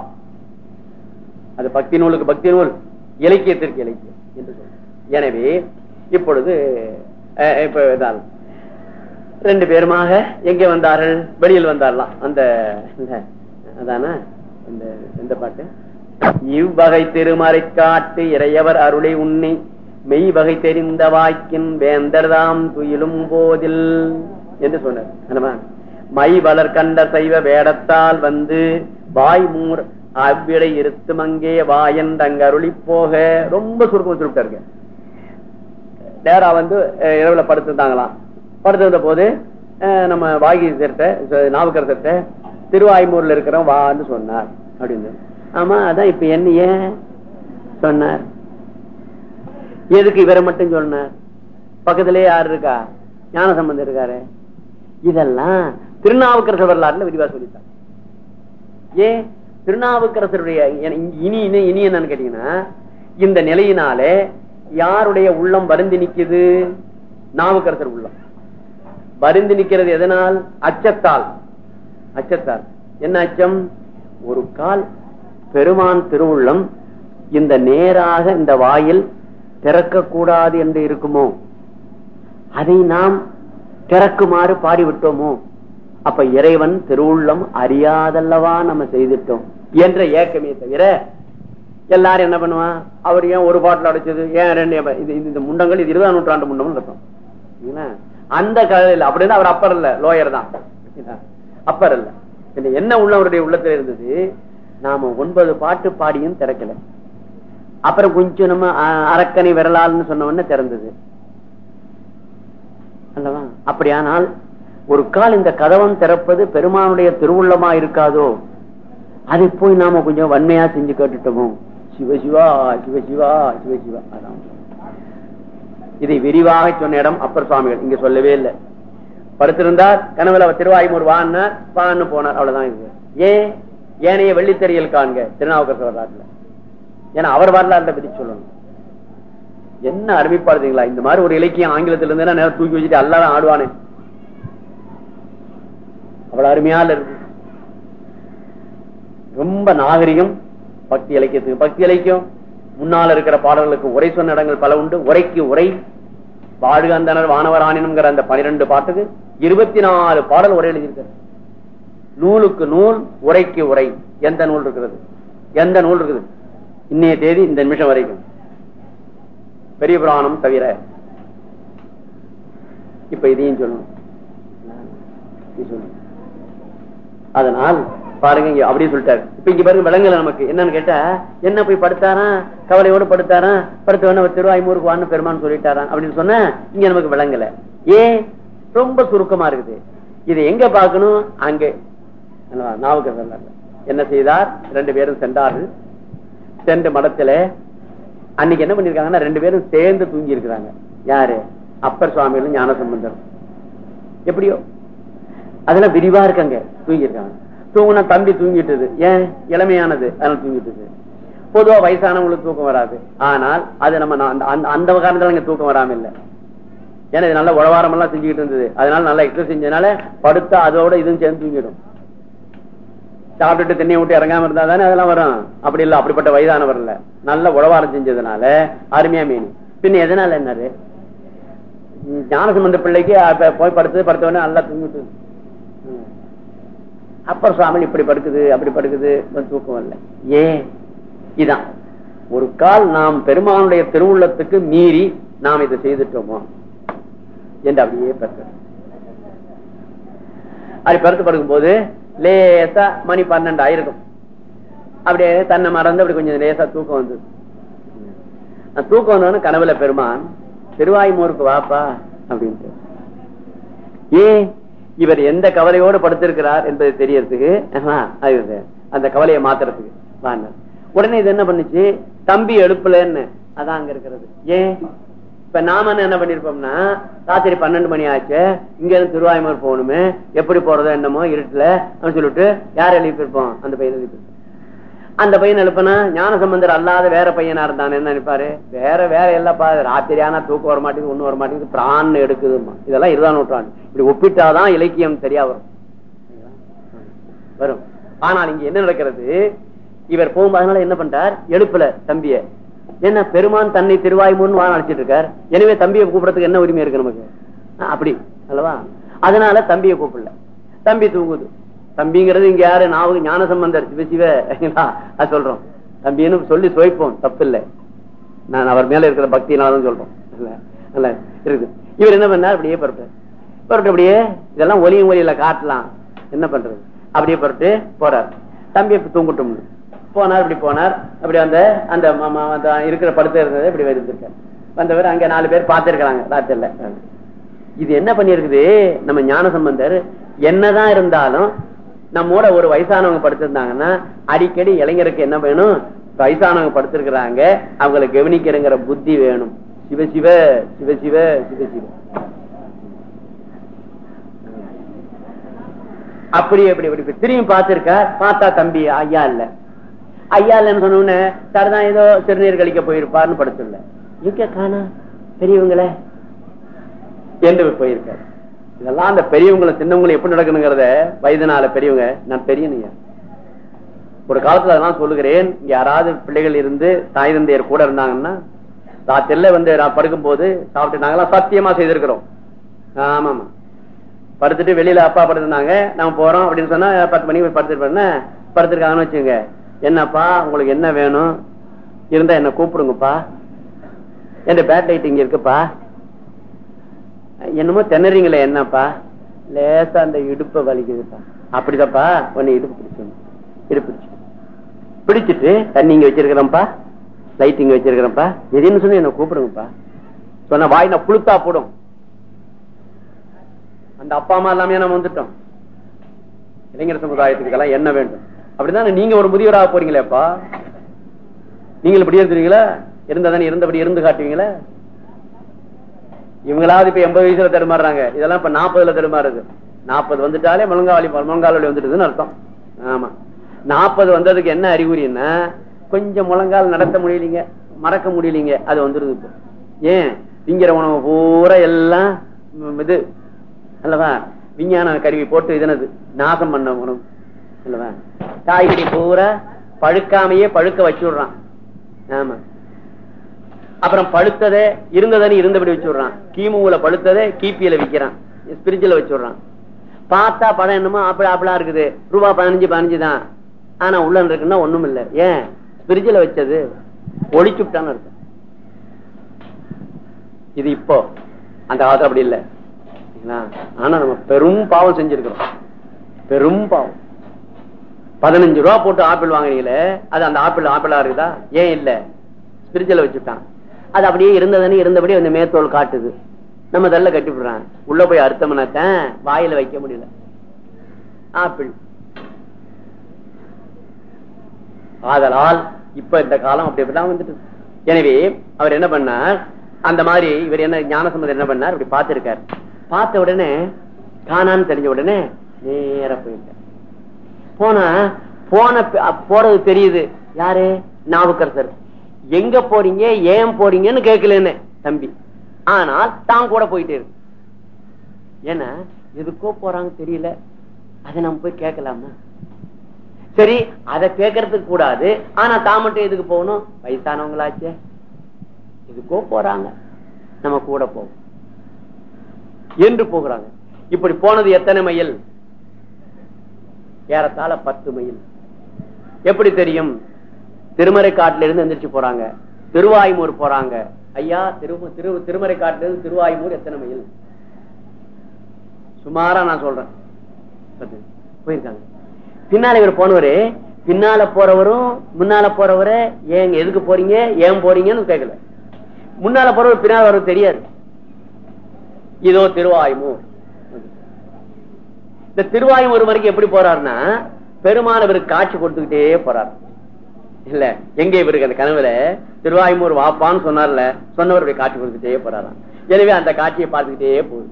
அது பக்தி நூலுக்கு பக்தி நூல். இலக்கியத்திற்கு இலக்கியம் என்று சொல்றோம் எனவே இப்பொழுது அஹ், இப்ப ரெண்டு பேருமாக எங்கே வந்தார்கள்? வெளியில் வந்தாரலாம் அந்த அதான அதானே? இந்த எந்த பாட்டு. இவ்வகை திருமறை காட்டு இறையவர் அருளை உண்ணி மெய் வகை தெரிந்த வாக்கின் வேந்தர்தாம் துயிலும் போதில் என்று சொன்னார். மை வளர் கண்ட சைவ வேடத்தால் வந்து வாய் மூர் அவ்விடை இருத்தும் அங்கே வாயன் அருளி போக ரொம்ப சுருக்கம் சொல்லிட்டாருங்க நேரா வந்து இரவுல படுத்திருந்தாங்களாம். படுத்திருந்த போது அஹ், நம்ம வாகி சேர்த்த நாவுக்கர் திருவாய்மூர்ல இருக்கிறோம் வான்னு சொன்னார். அப்படின்னு. ஆமா அதான் இப்ப என்ன ஏன் சொன்னார்? எதுக்கு இவரை மட்டும் சொன்னார்? பக்கத்திலே யார் இருக்கா? ஞான சம்பந்தம் இருக்காரு. இதெல்லாம் திருநாவுக்கரசர் வரலாறுல விரிவா சொல்லிட்டார். ஏன்? திருநாவுக்கரசருடைய இனி இனி இனி என்னன்னு கேட்டீங்கன்னா இந்த நிலையினாலே யாருடைய உள்ளம் வருந்தி நிக்குது நாவுக்கரசர் உள்ளம். வருந்தி நிக்கிறது எதனால்? அச்சத்தால். அச்சத்தார். என்ன அச்சம்? ஒரு கால் பெருமான் திருவுள்ளம் இந்த நேராக இந்த வாயில் திறக்க கூடாது என்று இருக்குமோ? அதை நாம் திறக்குமாறு பாடிவிட்டோமோ? அப்ப இறைவன் திருவுள்ளம் அறியாதல்லவா நம்ம செய்துட்டோம் என்ற ஏக்கமே தவிர எல்லாரும் என்ன பண்ணுவான்? அவர் ஏன் ஒரு பாட்டில் அடைச்சது? ஏன் ரெண்டு இது இந்த முண்டங்கள் இது இருபதாம் நூற்றாண்டு முண்டம்னு அர்த்தம். அந்த கதையில் அப்படின்னு அவர் அப்பர் இல்ல லோயர் தான். அப்பர் அல்ல. இதுல என்ன உள்ள அவருடைய உள்ளத்துல இருந்தது நாம ஒன்பது பாட்டு பாடியும் திறக்கல. அப்புறம் கொஞ்சம் நம்ம அ- அரக்கனை விரலால்னு சொன்ன உடனே திறந்தது. அல்லவா? அப்படியானால் ஒரு கால் இந்த கதவம் திறப்பது பெருமானுடைய திருவுள்ளமா இருக்காதோ? அதை போய் நாம கொஞ்சம் வன்மையா செஞ்சு கேட்டுட்டோமோ? சிவசிவா சிவசிவா சிவசிவா அதான். இதை விரிவாக சொன்ன இடம் அப்பர் சுவாமிகள். இங்க சொல்லவே இல்லை. படுத்திருந்தார் கனவுல அவர் திருவாயுமூர் வான்னார் வான்னு போனார் அவ்வளவுதான் இது. ஏன்? ஏனைய வெள்ளித்தறியல் காண்க திருநாவுக்கரசு வரலாற்றுல. ஏன்னா அவர் வரலாறுல பத்தி சொல்லணும். என்ன அருமைப்பாடுங்களா இந்த மாதிரி ஒரு இலக்கியம் ஆங்கிலத்துல இருந்து நேரம் தூக்கி வச்சுட்டு எல்லாரும் ஆடுவானே. அவ்வளவு அருமையால இருக்கு. ரொம்ப நாகரிகம் பக்தி இலக்கியத்துக்கு. பக்தி இலக்கியம் முன்னால இருக்கிற பாடல்களுக்கு உரை சொன்ன இடங்கள் பல உண்டு. உரைக்கு உரை வாழ்கந்தனர் வானவராணினுங்கிற அந்த பனிரெண்டு பாட்டுக்கு இருபத்தி நாலு பாடல் உரை எழுதியிருக்காரு. நூலுக்கு நூல் உரைக்கு உரை. எந்த நூல் இருக்கிறது எந்த நூல் இருக்குது? இன்னைய தேதி இந்த நிமிஷம் வரைக்கும். பெரிய புராணம் தவிர. இப்ப இதையும் சொல்லணும். அதனால் பாருங்க இங்க அப்படியே சொல்லிட்டாரு. இப்ப இங்க பாருங்க விலங்குல நமக்கு என்னன்னு கேட்டா என்ன போய் படுத்தாராம் கவலையோடு படுத்தாரா? படுத்தவன ஐநூறுக்கு வான்னு பெருமான்னு சொல்லிட்டாராம் அப்படின்னு சொன்ன இங்க நமக்கு விளங்கல ஏன்? ரொம்ப சுருக்கமா இருக்குது. இதை எங்க பாக்கணும் அங்கே. நாவுக்கு என்ன செய்தார்? ரெண்டு பேரும் சென்றார்கள். சென்ற மடத்துல அன்னைக்கு என்ன பண்ணிருக்காங்கன்னா ரெண்டு பேரும் சேர்ந்து தூங்கி இருக்கிறாங்க. யாரு? அப்பர் சுவாமிகளும் ஞானசம்பந்தரும். எப்படியோ? அதெல்லாம் விரிவா இருக்காங்க தூங்கி இருக்காங்க தூங்கின தம்பி தூங்கிட்டுது. ஏன்? இளமையானது. அதனால தூங்கிட்டுது. பொதுவா வயசானவங்களுக்கு தூக்கம் வராது. ஆனால் அது நம்ம அந்த- காரணத்துல இங்க தூக்கம் வராம இல்ல. ஏன்னா இது நல்ல உழவாரம் எல்லாம் செஞ்சுக்கிட்டு இருந்தது. அதனால நல்லா எக்ஸசைஸ் செஞ்சதுனால படுத்தா அதோட இதுவும் சேர்ந்து தூங்கிடும். சாப்பிட்டுட்டு தண்ணியை விட்டு இறங்காம இருந்தா தானே அதெல்லாம் வரும். அப்படி இல்ல அப்படிப்பட்ட வயதானவர் இல்ல. நல்ல உழவாரம் செஞ்சதுனால அருமையா மீன். பின்ன எதனால என்னது? ஞானசம்பந்த பிள்ளைக்கு போய் படுத்து படுத்தவொடனே நல்லா தூங்கிட்டு அப்பர் சுவாமி இப்படி படுக்குது அப்படி படுக்குது கொஞ்சம் தூக்கம் இல்லை ஏன்? இதான். ஒரு கால் நாம் பெருமானுடைய திருவுள்ளத்துக்கு மீறி நாம் இதை செய்துட்டோமோ? என்று அப்படியே பெற்ற அப்படி பருத்து படுக்கும் போது லேசா மணி பன்னெண்டு ஆயிருக்கும் அப்படியே தன்னை மறந்து அப்படி கொஞ்சம் லேசா தூக்கம் வந்தது. தூக்கம் வந்தவொடனே கனவுல பெருமான் திருவாய்மூருக்கு வாப்பா அப்படின்ட்டு. ஏன்? இவர் எந்த கவலையோடு படுத்திருக்கிறார் என்பது தெரியறதுக்கு அந்த கவலையை மாத்துறதுக்கு. வாங்க. உடனே இது என்ன பண்ணுச்சு? தம்பி எழுப்பலன்னு. அதான் அங்க இருக்கிறது. ஏன்? இப்ப நாம என்ன பண்ணிருப்போம்னா ராத்திரி பன்னெண்டு மணி ஆச்சு. இங்க இருந்து திருவாய்மூர் போகணுமே. எப்படி போறதோ என்னமோ இருட்டுல அப்படின்னு சொல்லிட்டு யார் எழுப்பியிருப்போம்? அந்த பையன் எழுப்பியிருப்போம் அந்த பையன் எழுப்பினா ஞான சம்பந்தர் அல்லாத வேற பையனா இருந்தான் என்ன நினைப்பாரு? வேற வேற இல்லப்பா ராத்திரியானா தூக்கம் வர மாட்டேங்குது ஒண்ணு வர மாட்டேங்குது பிரான் எடுக்குதுமா இதெல்லாம் இருதான் நூற்றாண்டு. இப்படி ஒப்பிட்டாதான் இலக்கியம் சரியா வரும். வரும். ஆனால் இங்க என்ன நடக்கிறது? இவர் போகும்போது என்ன பண்றார்? எழுப்பல தம்பிய. என்ன பெருமான் தன்னை திருவாய்மூர்னு வாழ அழைச்சிட்டு இருக்கார். எனவே தம்பியை கூப்பிடறதுக்கு என்ன உரிமை இருக்கு நமக்கு? அப்படி அல்லவா? அதனால தம்பியை கூப்பிடல. தம்பி தூங்குது. தம்பிங்கிறது இங்க யாரு? நாவுக்கு ஞான சம்பந்தர். சிவ அது சொல்றோம். தம்பின்னு சொல்லி சுவைப்போம். தப்பு இல்லை நான் அவர் மேல இருக்கிற பக்தினாலும் சொல்றோம். இல்ல இவர் என்ன பண்ணார்? அப்படியே பரப்பு பரட்டு அப்படியே இதெல்லாம் ஒலியும் ஒலியில காட்டலாம். என்ன பண்றது? அப்படியே பரட்டு போறார். தம்பி இப்ப தூங்கட்டும். போனார் இப்படி போனார். அப்படி அந்த அந்த அந்த இருக்கிற படுத்த இருந்தது இப்படி இருந்திருக்கார் வந்தவர் அங்க நாலு பேர் பார்த்திருக்கிறாங்க. ராத்திரில. இது என்ன பண்ணிருக்குது நம்ம ஞான சம்பந்தர் என்னதான் இருந்தாலும் நம்மோட ஒரு வயசானவங்க படுத்திருந்தாங்கன்னா அடிக்கடி இளைஞருக்கு என்ன வேணும்? வயசானவங்க படுத்திருக்கிறாங்க அவங்களை கவனிக்கிறங்கிற புத்தி வேணும். சிவ சிவ சிவ சிவ சிவ சிவ. அப்படி எப்படி எப்படி திரும்பி பார்த்திருக்க? பார்த்தா தம்பி ஐயா இல்ல. ஐயா இல்லன்னு சொன்ன சரிதான் ஏதோ சிறுநீர் கழிக்க போயிருப்பார்னு படுத்துல எங்க காணா? பெரியவங்களே. என்று போயிருக்காரு. இதெல்லாம் அந்த பெரியவங்களை சின்னவங்களும் எப்படி நடக்கணுங்கிறத வயதுனால பெரியவங்க நான் பெரியனுங்க ஒரு காலத்துல அதெல்லாம் சொல்லுகிறேன். இங்க யாராவது பிள்ளைகள் இருந்து தாய் தந்தையர் கூட இருந்தாங்கன்னா ராத்திரில வந்து நான் படுக்கும் போது சாப்பிட்டு நாங்களாம் சத்தியமா செய்திருக்கிறோம். ஆமா படுத்துட்டு வெளியில அப்பா படுத்திருந்தாங்க நாம போறோம் அப்படின்னு சொன்னா பத்து மணிக்கு போய் படுத்துட்டு படுத்திருக்காங்கன்னு வச்சுங்க என்னப்பா உங்களுக்கு என்ன வேணும்? இருந்தா என்ன கூப்பிடுங்கப்பா. என் பேட் லைட் இங்க இருக்குப்பா. என்னமோ திணறீங்களே என்னப்பா? லேசா அந்த இடுப்ப வலிக்குதுப்பா. அப்படிதாப்பா? உன்னை இடுப்பு பிடிச்சணும் இடுப்பு பிடிச்சு. பிடிச்சிட்டு தண்ணி இங்க வச்சிருக்கிறேன்ப்பா. லைட் இங்க வச்சிருக்கிறேன்ப்பா. எதுன்னு சொல்லி என்ன கூப்பிடுங்கப்பா. சொன்ன வாய் நான் புளுத்தா போடும். அந்த அப்பா அம்மா எல்லாமே நம்ம வந்துட்டோம்? இளைஞர் சமுதாயத்துக்கெல்லாம் என்ன வேண்டும்? அப்படிதான் நீங்க ஒரு முதியவராக போறீங்களேப்பா. நீங்கள் இப்படி இருந்தீங்களா இருந்தா தானே இருந்தபடி இருந்து காட்டுவீங்களா? இவங்களாவது இப்ப எண்பது வயசுல தடுமாறுறாங்க. இதெல்லாம் இப்ப நாற்பதுல தடுமாறுது. நாற்பது வந்துட்டாலே முழங்காவலி முழங்கால் வந்துடுதுன்னு அர்த்தம். ஆமா. நாற்பது வந்ததுக்கு என்ன அறிகுறின்னா கொஞ்சம் முழங்கால் நடத்த முடியலீங்க. மறக்க முடியலீங்க. அது வந்துருது இப்போ. ஏன்? திங்கிற உணவு பூரா எல்லாம் இது அல்லவா? விஞ்ஞான கருவி போட்டு இதனது. நாசம் பண்ண உணவு. அல்லவா? காய்கறி பூரா பழுக்காமையே பழுக்க வச்சு விடுறான் ஆமா. அப்புறம் பழுத்ததை இருந்ததுன்னு இருந்தபடி வச்சுடுறான். கிமுல பழுத்ததை கிபியில விக்கிறான். ஸ்பிரிட்ஜில் வச்சு விடுறான் பார்த்தா படம் என்னமோ ஆப்பிள் ஆப்பிளா இருக்குது. ரூபா பதினஞ்சு பதினஞ்சு தான். ஆனா உள்ள இருக்குன்னா ஒண்ணும் இல்ல. ஏன்? ஸ்பிரிட்ஜில் வச்சது. ஒளிச்சுட்டான்னு இருக்கு இது இப்போ. அந்த காலத்துல அப்படி இல்ல. ஆனா நம்ம பெரும் பாவம் செஞ்சிருக்கிறோம். பெரும் பாவம். பதினஞ்சு ரூபா போட்டு ஆப்பிள் வாங்குறீங்களே அது அந்த ஆப்பிள் ஆப்பிளா இருக்குதா? ஏன் இல்ல? ஸ்பிரிட்ஜில் வச்சுட்டான். அது அப்படியே இருந்ததுன்னு இருந்தபடி அந்த மேத்தோல் காட்டுது. நம்ம தள்ள கட்டிவிடுறான் உள்ள போய் அர்த்தம்னாத்தான் வாயில வைக்க முடியல. ஆப்பிள். ஆதலால் இப்ப இந்த காலம் அப்படி அப்படிதான் வந்துட்டு எனவே அவர் என்ன பண்ணார்? அந்த மாதிரி இவர் என்ன ஞானசம்பந்தர் என்ன பண்ணார்? இப்படி பார்த்திருக்காரு. பார்த்த உடனே காணான்னு தெரிஞ்ச உடனே நேர போயிட்டார் போனா போன போறது தெரியுது. யாரு? நாவுக்கரசர். எங்க போறீங்க ஏன் போறீங்கன்னு கேட்கலன்னு தம்பி. ஆனால் தான் கூட போயிட்டே இருக்கு. ஏன்னா எதுக்கோ போறாங்க தெரியல. அதை நம்ம போய் கேட்கலாமா? சரி அதை கேட்கறதுக்கு கூடாது. ஆனா தான் மட்டும் எதுக்கு போகணும்? வயசானவங்களாச்சே. எதுக்கோ போறாங்க. நம்ம கூட போவோம். என்று போகிறாங்க. இப்படி போனது எத்தனை மைல்? ஏறத்தாழ பத்து மைல். எப்படி தெரியும்? திருமறை காட்டுல இருந்து எந்திரிச்சு போறாங்க. திருவாய்மூர் போறாங்க. ஐயா திரு திரு திருமறை காட்டுல இருந்து திருவாய்மூர் எத்தனை மைல்? சுமாரா நான் சொல்றேன். போயிருக்காங்க. பின்னால இவர் போனவரு. பின்னால போறவரும் முன்னால போறவரு ஏங்க எதுக்கு போறீங்க ஏன் போறீங்கன்னு கேட்கல முன்னால போறவர் பின்னால வரவர் தெரியாது. இதோ திருவாயுமூர். இந்த திருவாயுமூர் வரைக்கும் எப்படி போறாருன்னா பெருமானவர் காட்சி கொடுத்துக்கிட்டே போறாரு. இல்ல எங்க இவருக்கு அந்த கனவுல? திருவாயுமூர் வாப்பான்னு சொன்னார்ல சொன்னவர் காட்சி கொடுத்துட்டே போறாராம். எனவே அந்த காட்சியை பார்த்துக்கிட்டே போகுது.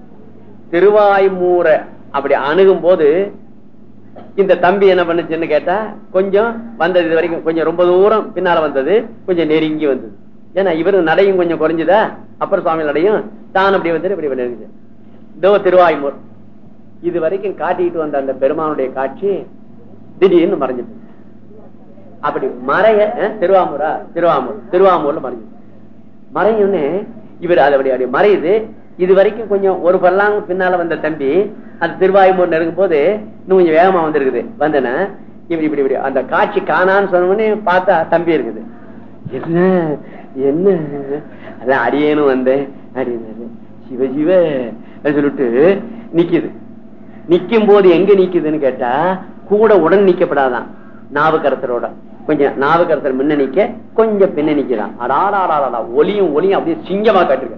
திருவாய்மூரை அப்படி அணுகும் போது இந்த தம்பி என்ன பண்ணுச்சுன்னு கேட்டா கொஞ்சம் வந்தது இது வரைக்கும் கொஞ்சம் ரொம்ப தூரம் பின்னால வந்தது கொஞ்சம் நெருங்கி வந்தது. ஏன்னா இவரு நடையும் கொஞ்சம் குறைஞ்சுதா? அப்புறம் சுவாமி நடையும் தான் அப்படி வந்து இப்படி நெருங்குது. இதோ திருவாய்மூர். இது வரைக்கும் காட்டிட்டு வந்த அந்த பெருமானுடைய காட்சி திடீர்னு மறைஞ்சிட்டு அப்படி மறைய அஹ், திருவாமூரா? திருவாமூர். திருவாமூர்ல மறைஞ்சு மறையும்னு இவர் அது அப்படி அப்படி மறையுது. இது வரைக்கும் கொஞ்சம் ஒரு பல்லாங்க பின்னால வந்த தம்பி அந்த திருவாயுமூர் நெருங்கும் போது இன்னும் கொஞ்சம் வேகமா வந்திருக்குது. வந்தன இப்படி இப்படி இப்படி அந்த காட்சி காணான்னு சொன்ன உடனே பார்த்தா தம்பி இருக்குது. என்ன என்ன? அதான் அடியேனும் வந்தேன். அடியேன்னு சிவஜிவ சொல்லிட்டு நிக்குது. நிக்கும் போது எங்க நிக்குதுன்னு கேட்டா கூட உடன் நிக்கப்படாதான். நாவுக்கரசரோட. கொஞ்சம் நாவுக்கரசர் முன்ன நிக்க கொஞ்சம் பின்ன நிக்கிறான் அடாடாடாடா ஒலியும் ஒலியும் அப்படியே சிங்கமா காட்டுங்க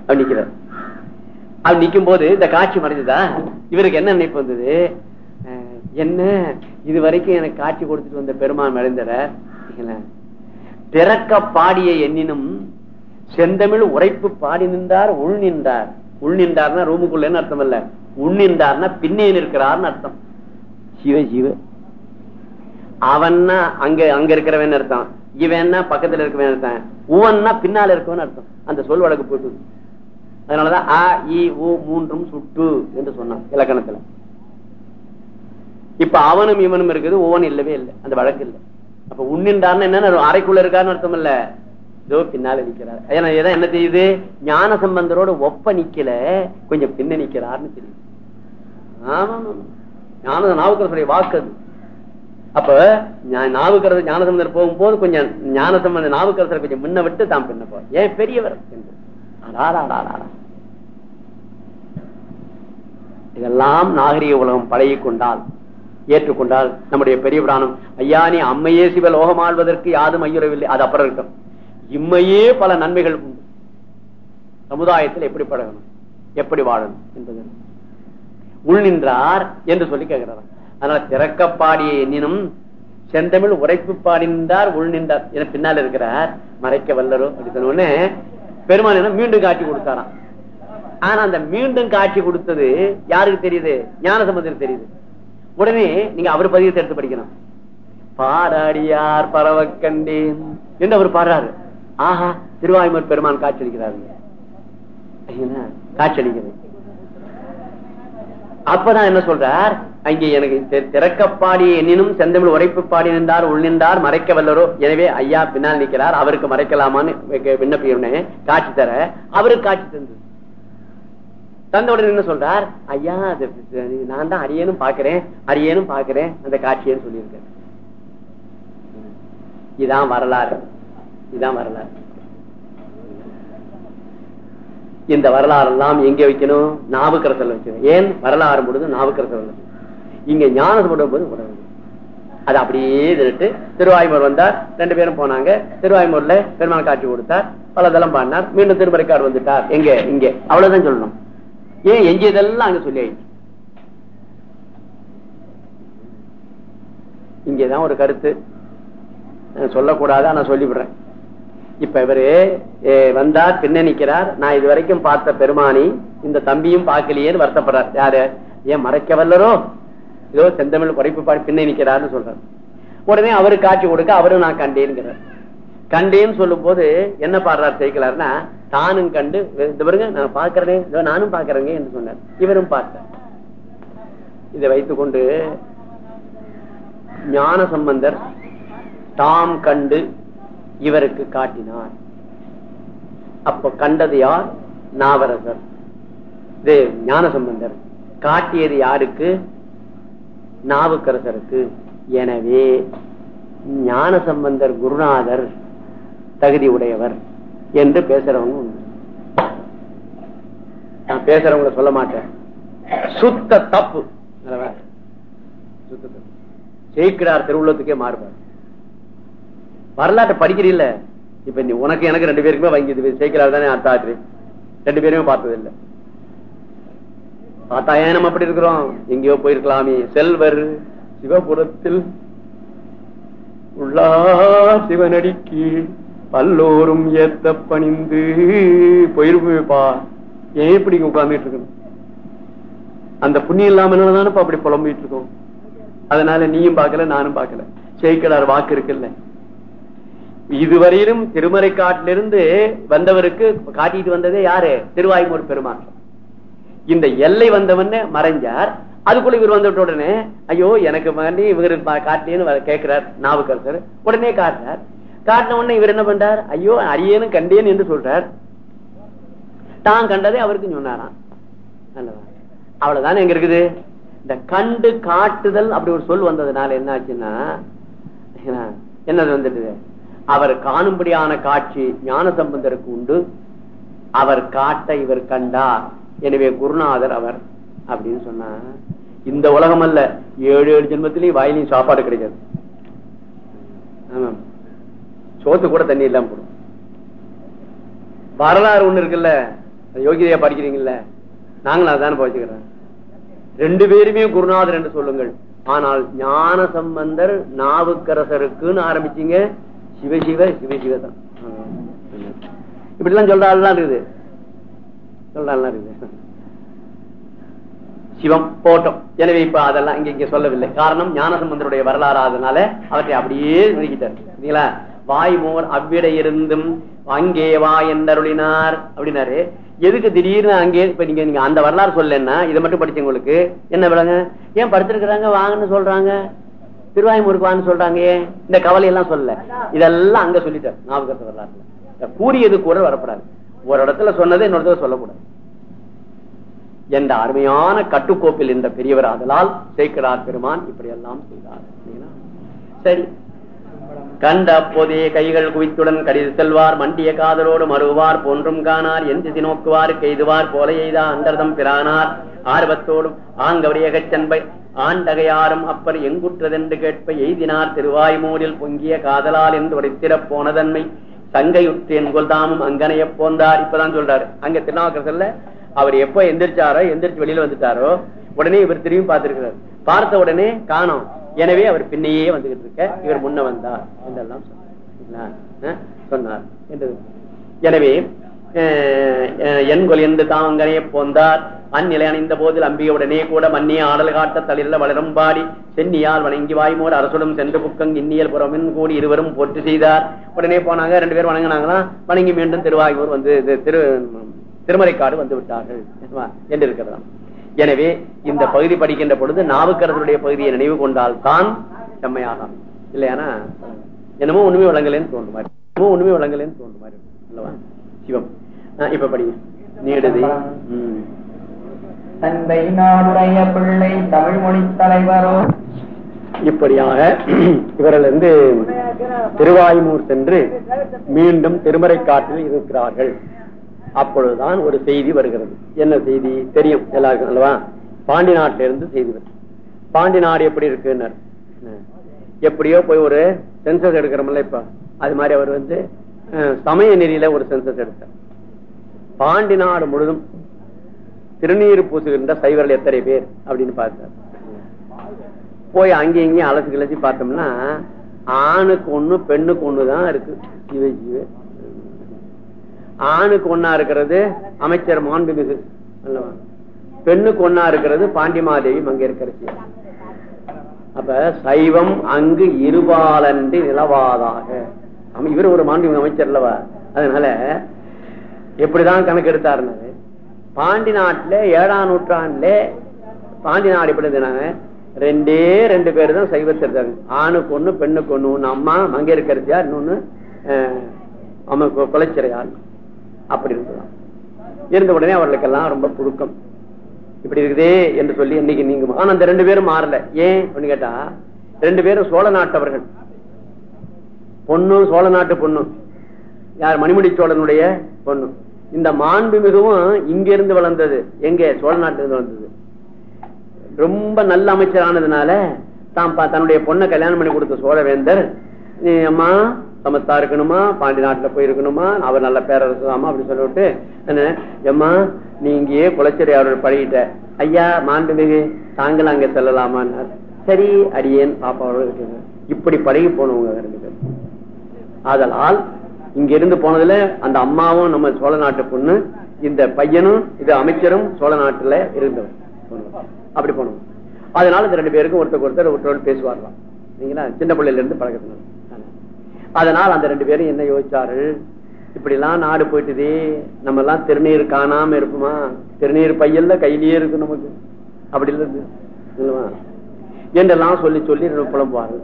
அப்படி நிக்கிறார். அப்படி நிக்கும் போது இந்த காட்சி மறைஞ்சதா? இவருக்கு என்ன நினைப்பு வந்தது? அஹ், என்ன? இது வரைக்கும் எனக்கு காட்சி கொடுத்துட்டு வந்த பெருமான் மறைந்தர? பிறக்க பாடிய எண்ணினும் செந்தமிழ் உரைப்பு பாடி நின்றார் உள் நின்றார். உள் நின்றார்னா ரூமுக்குள்ளன்னு அர்த்தம் இல்ல. உள் நின்றார்னா பின்னே நிற்கிறார்னு அர்த்தம். சிவ சிவ. அவன்னா அங்க அங்க இருக்கிறவன் அர்த்தம். இவன்னா பக்கத்துல இருக்கவன் அர்த்தம். உவன்னா பின்னால இருக்கவன் அர்த்தம். அந்த சொல் வழக்கு போட்டு. அதனாலதான் அ இ உ மூன்றும் சுட்டு என்று சொன்னான் இலக்கணத்துல. இப்ப அவனும் இவனும் இருக்குது ஓவன் இல்லவே இல்லை. அந்த வழக்கு இல்லை. அப்ப உன்னின்றார்னு என்ன அறைக்குள்ள இருக்காருன்னு அர்த்தம் இல்ல. இதோ பின்னால நிக்கிறார். ஏன்னா இதான் என்ன தெரியுது? ஞான சம்பந்தரோட ஒப்ப நிக்கல கொஞ்சம் பின்ன நிக்கிறார்னு தெரியுது. ஆமா ஞான நாவுக்கரசுடைய வாக்கு அது. அப்ப ஞா- நாவுக்கரசர் ஞானசம்பந்தர் போகும்போது கொஞ்சம் ஞானசம்பந்த நாவுக்கரசர் கொஞ்சம் முன்ன விட்டு தான் பின்ன போ ஏன் பெரியவர் இதெல்லாம் நாகரிக உலகம் பழகி கொண்டால் ஏற்றுக்கொண்டால் நம்முடைய பெரிய பிராணம் ஐயா நீ அம்மையே சிவ லோகமாழ்வதற்கு யாதும் ஐயுறவில்லை. அது அப்புறம் இருக்கும். இம்மையே பல நன்மைகள் உண்டு. சமுதாயத்தில் எப்படி பழகணும்? எப்படி வாழணும்? என்பது. உள் நின்றார் என்று சொல்லி கேட்கிறார். அதனால திறக்கப்பாடிய எண்ணினும் செந்தமிழ் உரைப்பு பாடி நின்றார் உள் நின்றார் என பின்னால் இருக்கிறார் மறைக்க வல்லரோ அப்படின்னு சொன்னோடனே மீண்டும் காட்சி கொடுத்தாராம். ஆனா அந்த மீண்டும் காட்சி கொடுத்தது யாருக்கு தெரியுது? ஞான சம்பந்தம் தெரியுது. உடனே நீங்க அவர் பதிவு எடுத்து படிக்கணும். பாராடியார் பரவ கண்டேன் என்று அவர் பாடுறாரு. ஆஹா திருவாய்மூர் பெருமான் காட்சி அளிக்கிறாரு காட்சி அளிக்கிறது. அப்பதான் என்ன சொல்றார்? அங்கே எனக்கு தி- திறக்கப்பாடி எண்ணினும் செந்தமிழ் உரைப்பு பாடி நின்றார் உள் நின்றார் மறைக்க வல்லரோ? எனவே ஐயா பின்னால் நிற்கிறார் அவருக்கு மறைக்கலாமான்னு விக்க- விண்ணப்பியுடனே காட்சி தர அவருக்கு காட்சி தந்தது தந்தவுடன் என்ன சொல்றார்? ஐயா அது நான் தான் அரியனும் பாக்குறேன் அரியனும் பாக்குறேன் அந்த காட்சியன்னு சொல்லியிருக்கேன் இதான் வரலாறு. இதான் வரலாறு. இந்த வரலாறு எல்லாம் எங்க வைக்கணும்? நாவுக்கரசல் வச்சுக்கணும் ஏன்? வரலாறு முழுது நாவுக்கரசல் இங்க ஞான போடும் போது உடனே அது அப்படியே திருட்டு திருவாய்மூர் வந்தார். ரெண்டு பேரும் போனாங்க. திருவாய்மூர்ல பெருமாள் காட்சி கொடுத்தார். பலதெல்லாம் பாடினார். மீண்டும் திருமறைக்காடு வந்துட்டார். எங்க? இங்க. அவ்வளவுதான் சொல்லணும். ஏன் எஞ்சியதெல்லாம் அங்க சொல்லி ஆயிடுச்சு இங்கதான் ஒரு கருத்து. சொல்லக்கூடாது ஆனா சொல்லிவிடுறேன். இப்ப இவரு வந்தார் பின்ன நிக்கிறார் நான் இது வரைக்கும் பார்த்த பெருமானி இந்த தம்பியும் பார்க்கலையேன்னு வருத்தப்படுறார். யாரு? ஏன் மறைக்க வல்லரோ ஏதோ செந்தமிழ் குறைப்பு பாடி பின்ன சொல்றாரு. உடனே அவரு காட்சி கொடுக்க அவரும் நான் கண்டேன்கிறார். கண்டேன்னு சொல்லும் போது என்ன பாடுறார் சேர்க்கலாருன்னா தானும் கண்டு இந்த பாருங்க நான் பாக்குறேனே இதோ நானும் பாக்குறேங்க என்று சொன்னார். இவரும் பார்த்தார். இதை வைத்துக்கொண்டு ஞான சம்பந்தர் தாம் கண்டு இவருக்கு காட்டினார். அப்ப கண்டது யார்? நாவரசர். இது ஞான சம்பந்தர் காட்டியது யாருக்கு? நாவுக்கரசருக்கு. எனவே ஞான சம்பந்தர் குருநாதர் தகுதி உடையவர் என்று பேசுறவங்க உண்டு. நான் பேசுறவங்கள சொல்ல மாட்டேன். சுத்த தப்பு. சுத்த தப்பு. ஜெயிக்கிறார் திருவுள்ளத்துக்கே மாறுபார் வரலாற்றை படிக்கிறீல்ல? இப்ப நீ உனக்கு எனக்கு ரெண்டு பேருக்குமே வாங்கி சேர்க்கிறாள் தானே அர்த்தாற்று ரெண்டு பேருமே பார்த்தது இல்ல பார்த்தா ஏன் நம்ம அப்படி இருக்கிறோம்? எங்கேயோ போயிருக்கலாமே. செல்வர் சிவபுரத்தில் உள்ளா சிவனடிக்கு பல்லோரும் ஏத்த பணிந்து போயிருப்பா ஏன் இப்படி உட்கார்ந்துட்டு இருக்கணும்? அந்த புண்ணியம் இல்லாமனாலதானப்பா அப்படி புலம்பிட்டு இருக்கோம். அதனால நீயும் பாக்கல நானும் பாக்கல சேக்கடார் வாக்கு இருக்குல்ல? இதுவரையிலும் திருமறை காட்டிலிருந்து வந்தவருக்கு காட்டிட்டு வந்ததே யாரு? திருவாய்மூர் பெருமாள். இந்த எல்லை வந்தவன்னு மறைஞ்சார். அதுக்குள்ள இவர் வந்துட்ட உடனே ஐயோ எனக்கு வேண்டி இவர் காட்டிலேன்னு கேட்கிறார் நாவுக்கரசர். உடனே காட்டுறார் காட்டின உடனே இவர் என்ன பண்றார்? ஐயோ அரியனும் கண்டேன் என்று சொல்றார். தான் கண்டதை அவருக்கு சொன்னாராம். அவ்வளவுதானே எங்க இருக்குது? இந்த கண்டு காட்டுதல் அப்படி ஒரு சொல் வந்ததுனால என்ன ஆச்சுன்னா என்னது வந்துட்டு அவர் காணும்படியான காட்சி ஞான சம்பந்தருக்கு உண்டு. அவர் காட்ட இவர் கண்டார். எனவே குருநாதர் அவர் அப்படின்னு சொன்னா இந்த உலகம் அல்ல ஏழு ஏழு ஜென்மத்திலையும் வாயிலையும் சாப்பாடு கிடைக்காது. சோத்து கூட தண்ணி இல்லாம போடும். வரலாறு ஒண்ணு இருக்குல்ல? யோகிதையா படிக்கிறீங்கல்ல? நாங்களும் அதான படிச்சுக்கிறோம். ரெண்டு பேருமே குருநாதர் என்று சொல்லுங்கள். ஆனால் ஞான சம்பந்தர் நாவுக்கரசருக்குன்னு ஆரம்பிச்சீங்க. சிவசிவ சிவசிவ தான் இப்படிலாம் சொல்றாள்லாம் இருக்குது. சொல்றாள்லாம் இருக்குது. சிவம் போட்டோம் எனவே இப்ப அதெல்லாம் இங்க இங்க சொல்லவில்லை. காரணம் ஞானசம்பந்தருடைய வரலாறு அதனால அவற்றை அப்படியே நிறுத்திட்டார் சரிங்களா? வாய் மோர் அவ்விட இருந்தும் அங்கே வா என்றருளினார். அப்படின்னாரு. எதுக்கு திடீர்னு அங்கே இப்ப நீங்க நீங்க அந்த வரலாறு சொல்லலன்னா இதை மட்டும் படிச்சவங்களுக்கு என்ன விளங்க? ஏன் படுத்திருக்கிறாங்க வாங்கன்னு சொல்றாங்க? திருவாய்மூருக்கு வான்னு சொல்றாங்க. இந்த கவலை எல்லாம் சொல்லல. இதெல்லாம் அங்க சொல்லிட்டார் ஞாபகத்தை வரலாறுல. கூறியது கூட வரப்படாது. ஒரு இடத்துல சொன்னதை இன்னொரு இடத்துல சொல்லக்கூடாது. என்ற அருமையான கட்டுக்கோப்பில் இந்த பெரியவர் ஆதலால் சேர்க்கிறார் பெருமான் இப்படி எல்லாம் செய்தார். சரி கண்ட அப்போதே கைகள் குவித்துடன் கடிது செல்வார் மண்டிய காதலோடு மறுவார் போன்றும் காணார் என் திசை நோக்குவார் கெய்துவார் போல எய்தா அந்தர்தம் பிரானார். ஆர்வத்தோடும் ஆங்கவரியகச் சென்பை ஆண்டகையாரும் அப்பர் எங்குற்றதென்று கேட்ப எய்தினார் திருவாய்மூரில் பொங்கிய காதலால் என்று உடைத்திடப் போனதன்மை தங்கையுற்று என்கொள் தாமும் அங்கனைய போந்தார். இப்பதான் சொல்றாரு. அங்க திருநாவுக்கரசல்ல அவர் எப்ப எந்திரிச்சாரோ எந்திரிச்சு வெளியில வந்துட்டாரோ உடனே இவர் திரும்பி பார்த்திருக்கிறார். பார்த்த உடனே காணோம். எனவே அவர் பின்னையே வந்துகிட்டு இருக்க இவர் முன்ன வந்தார் என்றெல்லாம் சொன்னார். என்று என்றது. எனவே என்கொல் என்று தாங்கனே போந்தார். அந்நிலை அணிந்த போதில் அம்பிகையுடனே கூட மன்னிய ஆடல் காட்ட தளிர்ல வளரும் பாடி சென்னியால் வணங்கி வாய்மோர் அரசுடன் சென்று புக்கங் இன்னியல் புறமின் கூடி இருவரும் போட்டு செய்தார். உடனே போனாங்க ரெண்டு பேரும் வணங்கினாங்கன்னா வணங்கி மீண்டும் திருவாயூர் வந்து திரு திருமறைக்காடு வந்து விட்டார்கள் என்று இருக்கிறான் எனவே இந்த பகுதி படிக்கின்ற பொழுது நாவுக்கரசருடைய பகுதியை நினைவு கொண்டால் தான் செம்மையாகும் இல்லையானா? என்னமோ ஒண்ணுமே வழங்கலேன்னு தோன்று மாதிரி என்னமோ ஒண்ணுமே வழங்கலேன்னு தோன்று மாதிரி அல்லவா? சிவம். இப்ப படிங்க நீடுதி. தந்தை நாடுடைய பிள்ளை தமிழ் மொழி தலைவரோ? இப்படியாக இவர்கள் வந்து திருவாய்மூர் சென்று மீண்டும் திருமறை காட்டில் இருக்கிறார்கள். அப்பொழுதுதான் ஒரு செய்தி வருகிறது. என்ன செய்தி? தெரியும். எல்லாருக்கும் அல்லவா? பாண்டி நாட்டில இருந்து செய்தி வருது. பாண்டி நாடு எப்படி இருக்குன்னார்? எப்படியோ போய் ஒரு சென்சஸ் எடுக்கிறோம்ல இப்ப. அது மாதிரி அவர் வந்து சமய நெறியில ஒரு சென்சஸ் எடுத்தார். பாண்டி நாடு முழுதும் திருநீர் பூசுகின்ற சைவர்கள் எத்தனை பேர் அப்படின்னு பார்த்தார். போய் அங்கேயும் இங்கேயும் அலசி கிளசி பார்த்தோம்னா ஆணுக்கு ஒண்ணு பெண்ணுக்கு ஒண்ணுதான் இருக்கு. ஜீவ ஜீவ ஆணுக்கு ஒன்னா இருக்கிறது அமைச்சர் மாண்புமிகு அல்லவா? பெண்ணுக்கு ஒன்னா இருக்கிறது பாண்டிமாதேவி மங்கையர்கரசி அப்ப சைவம் அங்கு இருபாலன்றி நிலவாதாக. இவர் ஒரு மாண்புமிகு அமைச்சர் அல்லவா? அதனால எப்படிதான் கணக்கு எடுத்தாருன்னு பாண்டி நாட்டுல ஏழாம் நூற்றாண்டுல பாண்டி நாடு எப்படி இருந்தாங்க ரெண்டே ரெண்டு பேர் தான் சைவத்தில் இருக்காங்க ஆணுக்கு ஒண்ணு பெண்ணுக்கு ஒண்ணு ஒண்ணு அம்மா மங்கையர்கரசியார் இன்னொன்னு அஹ், அம்மா கு- அப்படி இருக்கலாம். இருந்த உடனே அவர்களுக்கெல்லாம் ரொம்ப புழுக்கம். இப்படி இருக்குதே என்று சொல்லி இன்னைக்கு நீங்க ஆனா அந்த ரெண்டு பேரும் மாறல. ஏன் அப்படின்னு கேட்டா ரெண்டு பேரும் சோழ நாட்டவர்கள். பொண்ணும் சோழ நாட்டு பொண்ணும். யார்? மணிமுடி சோழனுடைய பொண்ணு. இந்த மாண்பு மிகவும் இங்க இருந்து வளர்ந்தது. எங்க? சோழ நாட்டிலிருந்து வளர்ந்தது. ரொம்ப நல்ல அமைச்சர் ஆனதுனால தான் தன்னுடைய பொண்ணை கல்யாணம் பண்ணி கொடுத்த சோழவேந்தர் அம்மா சமத்தா இருக்கணுமா? பாண்டி நாட்டுல போயிருக்கணுமா? அவர் நல்ல பேரரசுதாமா? அப்படின்னு சொல்லிவிட்டு என்ன? எம்மா நீ இங்கேயே குலச்சேரி அவர்கள் பழகிட்ட. ஐயா மாண்புமிகு தாங்கள் அங்க செல்லலாமான்னு சரி அடியேன் பாப்பா அவர்கள் இப்படி பழகி போனவங்க ரெண்டு ஆதலால் இங்க இருந்து போனதுல அந்த அம்மாவும் நம்ம சோழ நாட்டு பொண்ணு இந்த பையனும் இது அமைச்சரும் சோழ நாட்டுல இருந்தவர். அப்படி போனோம். அதனால இந்த ரெண்டு பேருக்கும் ஒருத்தருக்கு ஒருத்தர் ஒருத்தரோடு பேசுவார்களாம். சின்ன பிள்ளையில இருந்து பழக்கத்தினால அதனால் அந்த ரெண்டு பேரும் என்ன யோசிச்சாரு இப்படி எல்லாம் நாடு போயிட்டுதே நம்ம எல்லாம் திருநீர் காணாம இருப்போமா? திருநீர் பையல்ல கையிலேயே இருக்கு நமக்கு. அப்படி இல்ல இல்லவா? என்றெல்லாம் சொல்லி சொல்லி புலம்புவாரு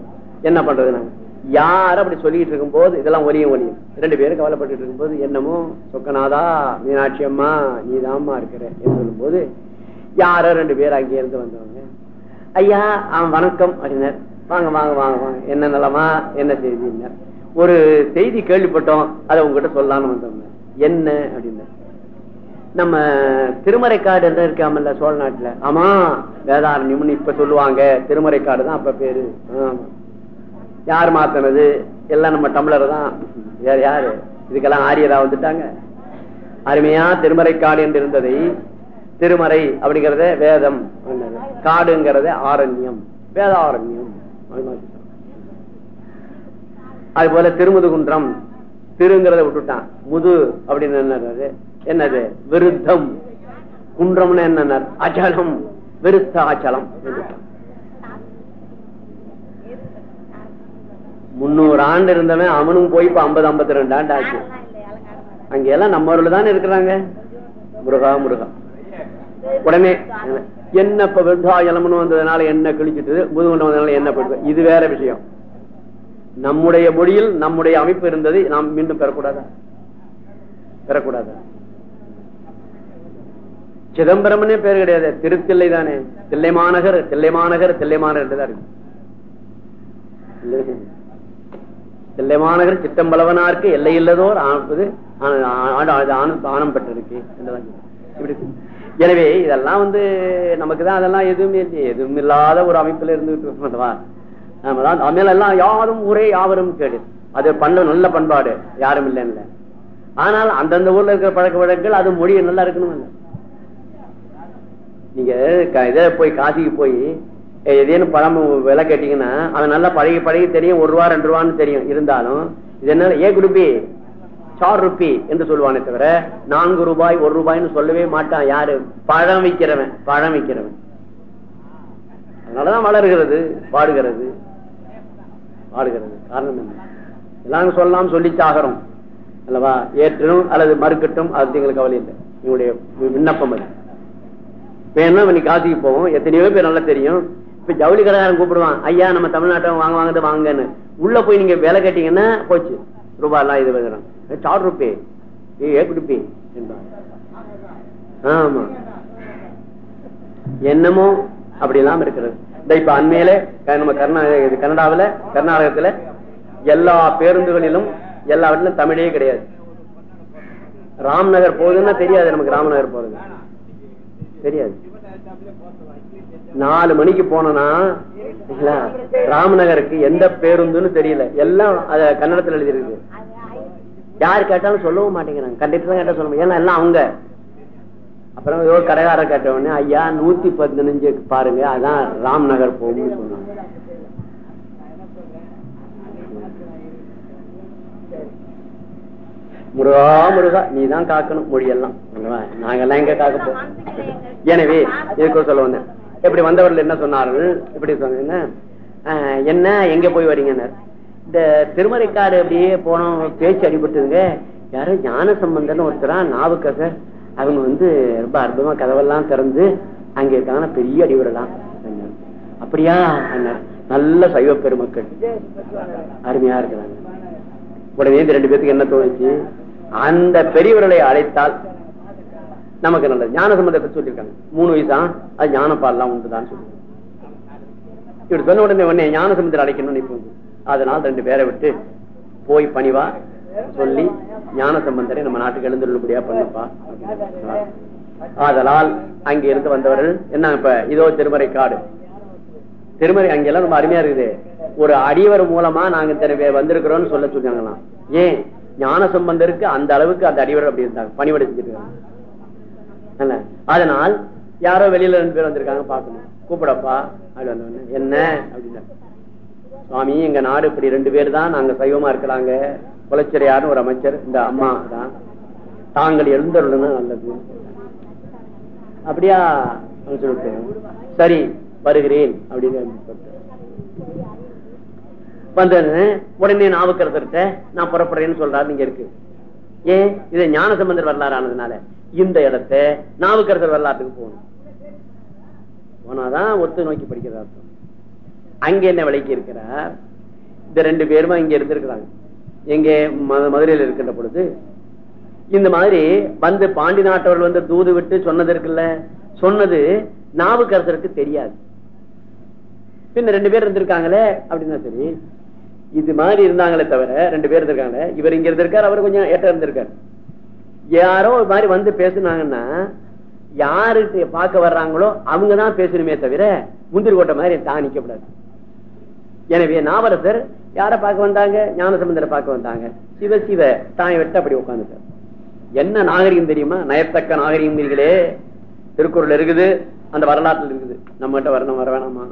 என்ன பண்றது நாங்க? யார் அப்படி சொல்லிட்டு இருக்கும் போது இதெல்லாம் ஒலியும் ஒலியும். ரெண்டு பேரும் கவலைப்பட்டு இருக்கும்போது என்னமோ சொக்கநாதா மீனாட்சி அம்மா நீதாம்மா இருக்கிற என்று சொல்லும்போது யாரோ ரெண்டு பேர் அங்கே இருந்து வந்தவங்க. ஐயா அவன் வணக்கம் அப்படின்னார். வாங்க வாங்க வாங்க வாங்க. என்ன நிலமா? என்ன செய்தின்னார் ஒரு செய்தி கேள்விப்பட்டோம் அதை உங்ககிட்ட சொல்லலாம்னு வந்தோம் என்ன அப்படின்னு. நம்ம திருமறைக்காடு எல்லாம் இருக்காமல்ல சோழ நாட்டுல? ஆமா வேதாரண்யம்னு இப்ப சொல்லுவாங்க திருமறைக்காடு தான் அப்ப பேரு. யார் மாத்தினது? எல்லாம் நம்ம டம்ளர் தான். வேற யாரு? இதுக்கெல்லாம் ஆரியரா வந்துட்டாங்க. அருமையா திருமறைக்காடு என்று இருந்ததை திருமறை அப்படிங்கறத வேதம் காடுங்கிறத ஆரண்யம். வேதாரண்யம். அப்படி அது போல திருமுதுகுன்றம் திருங்கிறத விட்டுட்டான். முது அப்படின்னு என்னது என்னது? விருத்தம். குன்றம்னு என்ன அச்சலம் விருத்த அச்சலம் முன்னூறு ஆண்டு இருந்தவன் அவனும் போய் இப்ப ஐம்பது ஐம்பத்தி ரெண்டு ஆண்டு ஆச்சு. அங்க எல்லாம் நம்ம ஊர்ல தானே இருக்கிறாங்க. முருகா முருகா. உடனே என்ன இப்ப விருத்தாச்சலம்னு வந்ததுனால என்ன கிழிச்சிட்டு முதுகுண்டம் வந்ததுனால என்ன பண்ணுவேன் இது வேற விஷயம். நம்முடைய மொழியில் நம்முடைய அமைப்பு இருந்தது நாம் மீண்டும் பெறக்கூடாதா? பெறக்கூடாதா? சிதம்பரம்னே பேர் கிடையாது. திருத்தில்லை தானே. தில்லை மாநகர் தில்லை மாநகர் தில்லை மாநகர் என்றுதான் இருக்கு தில்லை மாநகர் சித்தம்பலவனாருக்கு எல்லை இல்லதோர் ஆனம் பெற்றிருக்கு எனவே இதெல்லாம் வந்து நமக்கு தான் அதெல்லாம் எதுவுமே இல்லை எதுவும் இல்லாத ஒரு அமைப்புல இருந்துகிட்டு இருக்கோம் நம்ம எல்லாம் யாரும் ஊரே யாவரும் கேடு. அது பண்ண நல்ல பண்பாடு. யாரும் இல்லைன்னு ஆனால் அந்தந்த ஊர்ல இருக்கிற பழக்க வழக்கங்கள் அது மொழியை நல்லா இருக்கணும் நீங்க க- போய் காசிக்கு போய் ஏதேனும் பழம் விலை கேட்டீங்கன்னா அவன் நல்லா பழகி பழகி தெரியும். ஒரு ரூபா ரெண்டு ரூபான்னு தெரியும். இருந்தாலும் இது என்ன ஏ குருபி சார் ருப்பி என்று சொல்லுவானே தவிர நான்கு ரூபாய் ஒரு ரூபாய்னு சொல்லவே மாட்டான் யாரு? பழம் விற்கிறவன் பழம் விற்கிறவன் அதனாலதான் வளர்கிறது பாடுகிறது. பாடுகிறது காரணம் என்ன? எல்லாம் சொல்லலாம் சொல்லி அல்லவா? ஏற்றணும் அல்லது மறுக்கட்டும் அது எங்களுக்கு கவலை இல்லை. எங்களுடைய விண்ணப்பம் அது. வேணும்னா நீ காசிக்கு போவோம். எத்தனையோ பேர் நல்லா தெரியும். இப்ப ஜவுளி கடைக்காரன் கூப்பிடுவான் ஐயா நம்ம தமிழ்நாட்டை வாங்க வாங்கிட்டு வாங்கன்னு. உள்ள போய் நீங்க வேலை கேட்டீங்கன்னா போச்சு. ரூபாய் எல்லாம் இது வைக்கிறோம் சார் ரூபே. ஏ குடுப்பே. ஆமா. என்னமோ அப்படி எல்லாம் இருக்கிறது. இப்ப அண்மையில நம்ம கர்நா கனடாவுல கர்நாடகத்துல எல்லா பேருந்துகளிலும் எல்லா தமிழே கிடையாது. ராம்நகர் போகுதுன்னா தெரியாது நமக்கு ராமநகர் போறது. தெரியாது. நாலு மணிக்கு போனோம்னா ராமநகருக்கு எந்த பேருந்துன்னு தெரியல. எல்லாம் அத கன்னடத்துல எழுதிருக்கு யார் கேட்டாலும் சொல்லவும் மாட்டேங்கிறாங்க. கண்டிப்பா கேட்டா சொல்ல ஏன்னா எல்லாம் அவங்க. அப்புறம் ஏதோ கடைக்காரர் கேட்ட உடனே ஐயா நூத்தி பதினஞ்சு பாருங்க அதான் ராம்நகர் போகும்னு சொன்னாங்க. முருகா முருகா நீ தான் காக்கணும் மொழியெல்லாம். நாங்கெல்லாம் எங்க காக்க போறோம்? எனவே இதுக்கு சொல்ல வந்தேன். இப்படி வந்தவர்கள் என்ன சொன்னார்கள்? இப்படி சொன்னீங்க "அஹ், என்ன எங்க போய் வரீங்கன்னு இந்த திருமறைக்காடு அப்படியே போனோம் பேச்சு அடிபட்டுங்க யாரும் ஞான சம்பந்தன்னு ஒருத்தரா நாவுக்கசர் அவங்க வந்து ரொம்ப அற்புதமா கதவெல்லாம் திறந்து அங்க இருக்காங்கன்னா பெரிய அடிவிடலாம் அப்படியா? நல்ல சைவ பெருமக்கள். அருமையா இருக்கிறாங்க. உடனே இந்த ரெண்டு பேத்துக்கு என்ன தோணுச்சு? அந்த பெரியவர்களை அழைத்தால் நமக்கு நல்லது. ஞான சம்பந்தத்தை சொல்லியிருக்காங்க. மூணு வயசா? அது ஞானப்பால்லாம் உண்டுதான் சொல்லுவாங்க இப்படி சொன்ன உடனே உடனே ஞான சம்பந்தத்தில் அழைக்கணும்னு இப்போ அதனால் ரெண்டு பேரை விட்டு போய் பணிவா? சொல்லி ஞான சம்பந்தரை நம்ம நாட்டுக்கு எழுந்துள்ளபடியா பண்ணப்பா. ஆதலால் அங்க இருந்து வந்தவர்கள் என்ன இப்ப இதோ திருமறை காடு. திருமறை அங்கெல்லாம் ரொம்ப அருமையா இருக்குது. ஒரு அடியவர் மூலமா நாங்க இத்தனை வந்திருக்கிறோம்னு சொல்ல சொன்னாங்களாம் ஏன்? ஞான சம்பந்தருக்கு அந்த அளவுக்கு அந்த அடிவர் அப்படி இருந்தாங்க பணிவிடை இருக்காங்க. அதனால் யாரோ வெளியில ரெண்டு பேர் வந்திருக்காங்க பாக்கணும் கூப்பிடப்பா அப்படி வந்தவொடனே, என்ன? அப்படின்னா சுவாமி எங்க நாடு இப்படி ரெண்டு பேர் தான் நாங்க சைவமா இருக்கிறாங்க குலச்சிறையார்னு ஒரு அமைச்சர் இந்த அம்மா தான். தாங்கள் எழுந்தருளுன்னு நல்லது அப்படியா? சொல்லிட்டு சரி வருகிறேன் அப்படின்னு சொல்லிட்டு. வந்தது உடனே நாவுக்கரசர்கிட்ட நான் புறப்படுறேன்னு சொல்றாரு நீங்க இருக்கு. ஏன்? இது ஞானசம்பந்தர் வரலாறு ஆனதுனால இந்த இடத்தை நாவுக்கரசர் வரலாற்றுக்கு போகணும். போனாதான் ஒத்து நோக்கி படிக்கிறதா அங்க என்ன விலைக்கு இருக்கிறார் இந்த ரெண்டு பேருமா இங்க இருந்திருக்கிறாங்க. எங்க மதுரையில் இருக்கின்ற பொழுது இந்த மாதிரி வந்து பாண்டி நாட்டவர்கள் வந்து தூது விட்டு சொன்னது இருக்குல்ல சொன்னது நாவுக்கரசருக்கு தெரியாது. பின்ன ரெண்டு பேர் இருந்திருக்காங்களே அப்படின்னா சரி இது மாதிரி இருந்தாங்களே தவிர ரெண்டு பேர் இருந்திருக்காங்களே இவர் இங்க இருந்திருக்காரு அவர் கொஞ்சம் ஏற்ற இருந்திருக்காரு. யாரோ ஒரு மாதிரி வந்து பேசுனாங்கன்னா யாருக்கு பார்க்க வர்றாங்களோ அவங்க தான் பேசணுமே தவிர முந்திரி கோட்டை மாதிரி தான் நிக்கப்படாது எனவே நாவரசர் யார பார்க்க வந்தாங்க? ஞானசம்பந்தரை பார்க்க வந்தாங்க. சிவ சிவ தாய் விட்டு அப்படி உட்காந்துட்டார் என்ன நாகரிகம் தெரியுமா? நயத்தக்க நாகரிகங்களே திருக்குறள் இருக்குது அந்த வரலாற்றுல இருக்குது. நம்ம கிட்ட வரணும் வர வேணாமா?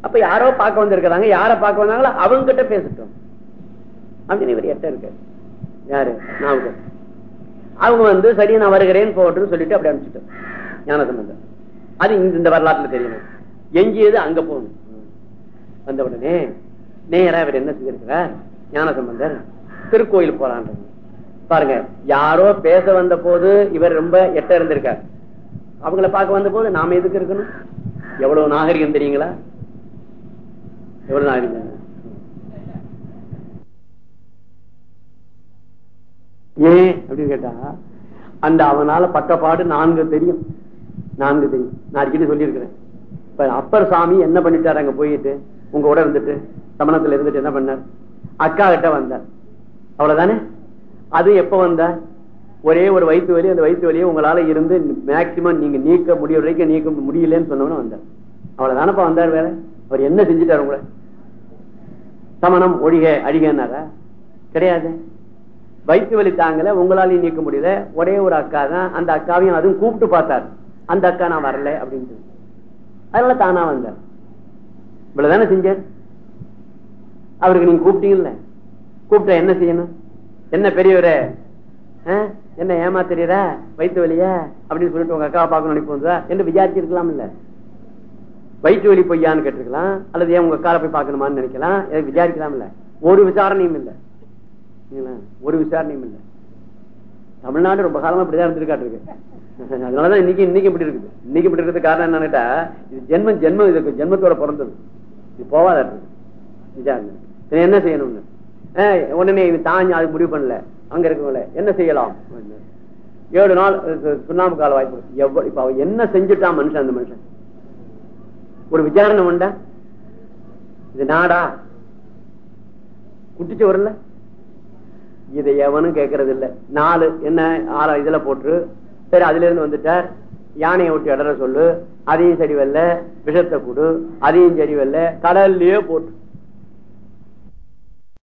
அப்ப யாரோ பார்க்க வந்திருக்கிறாங்க. யார பார்க்க வந்தாங்களோ அவங்க கிட்ட பேசிட்டோம். அப்படின்னு இவர் எட்ட இருக்காரு. யாரு? நாவுக அவங்க வந்து சரி நான் வருகிறேன் போட்டுன்னு சொல்லிட்டு அப்படி அனுப்பிச்சுட்டோம் ஞானசம்பந்தர். அது இந்த இந்த வரலாற்றுல தெரியணும் எஞ்சியது அங்க போகணும். வந்த உடனே நேரா இவர் என்ன செஞ்சிருக்கிறார் ஞானசம்பந்தர் திருக்கோயில் போறான்றது பாருங்க யாரோ பேச வந்த போது இவர் ரொம்ப எட்ட இருந்திருக்கார். அவங்கள பார்க்க வந்த போது நாம எதுக்கு இருக்கணும்? எவ்வளவு நாகரிகம் தெரியுங்களா? எவ்வளவு நாகரிகம்? ஏன் அப்படின்னு கேட்டா அந்த அவனால பட்டப்பாடு நான்கு தெரியும். நான்கு தெரியும். நான் அடிக்கடி சொல்லியிருக்கிறேன். இப்ப அப்பர் சாமி என்ன பண்ணிட்டாரு? அங்க போயிட்டு உங்க கூட இருந்துட்டு சமணத்துல இருந்துட்டு என்ன பண்ணார்? அக்கா கிட்ட வந்தார். அவ்வளவுதானே? அது எப்ப வந்தார் ஒரே ஒரு வயிற்று வலி அந்த வயிற்று வலியை உங்களால இருந்து மேக்சிமம் நீங்க நீக்க முடிய வரைக்கும் நீக்க முடியலன்னு சொன்னவன வந்தார். அவ்வளவுதானப்பா வந்தார் வேற? அவர் என்ன செஞ்சுட்டாரு உங்களை? சமணம் ஒழிக அழிகனாரா கிடையாது. வயிற்று வலி தாங்கல உங்களாலையும் நீக்க முடியல. ஒரே ஒரு அக்கா தான். அந்த அக்காவையும் அதுவும் கூப்பிட்டு பார்த்தார். அந்த அக்கா நான் வரல அப்படின்னு அதனால தானா வந்தார். இவ்வளவுதானே செஞ்சார்? அவருக்கு நீங்க கூப்பிட்டீங்கல்ல? கூப்பிட்டா என்ன செய்யணும்? என்ன பெரியவரே? ஆ? என்ன ஏமாத்துறீரா? வயிற்று வலியா? அப்படின்னு சொல்லிட்டு உங்க அக்காவை பார்க்கணும் நினைப்பு என்று விசாரிச்சிருக்கலாம் இல்ல. வயிற்று வலி பொய்யான்னு கேட்டிருக்கலாம். அல்லது ஏன் உங்க அக்காவை போய் பார்க்கணுமான்னு நினைக்கலாம். எனக்கு விசாரிக்கலாம் இல்ல. ஒரு விசாரணையும் இல்ல. ஒரு விசாரணையும் இல்ல. தமிழ்நாடு ரொம்ப காலமா இப்படிதான் இருந்திருக்காட்டு இருக்கு அதனாலதான் இன்னைக்கு இன்னைக்கு இப்படி இருக்குது. இன்னைக்கு இப்படி இருக்கிறது காரணம் என்னன்னு கேட்டா இது ஜென்மம் ஜென்மம் இதுக்கு ஜென்மத்தோட பிறந்தது. இது போவாத இருக்கு விசாரணை. என்ன செய்யணும்னு? உடனே இது தான் அது முடிவு பண்ணல. அங்க இருக்கவங்கள என்ன செய்யலாம்? ஏழு நாள் சுண்ணாம்பு கால வாய்ப்பு எவ்வளவு இப்ப அவன் என்ன செஞ்சுட்டான் மனுஷன் அந்த மனுஷன்? ஒரு விசாரணை உண்டா? இது நாடா? குட்டிச்சு வரல? இதை எவனும் கேட்கறது இல்ல நாலு என்ன ஆறு இதுல போட்டு சரி அதுல இருந்து வந்துட்டார். யானையை விட்டு இடற சொல்லு. அதையும் சரி வரல. விஷத்தை கொடு. அதையும் சரி வரல. கடல்லயே போட்டு.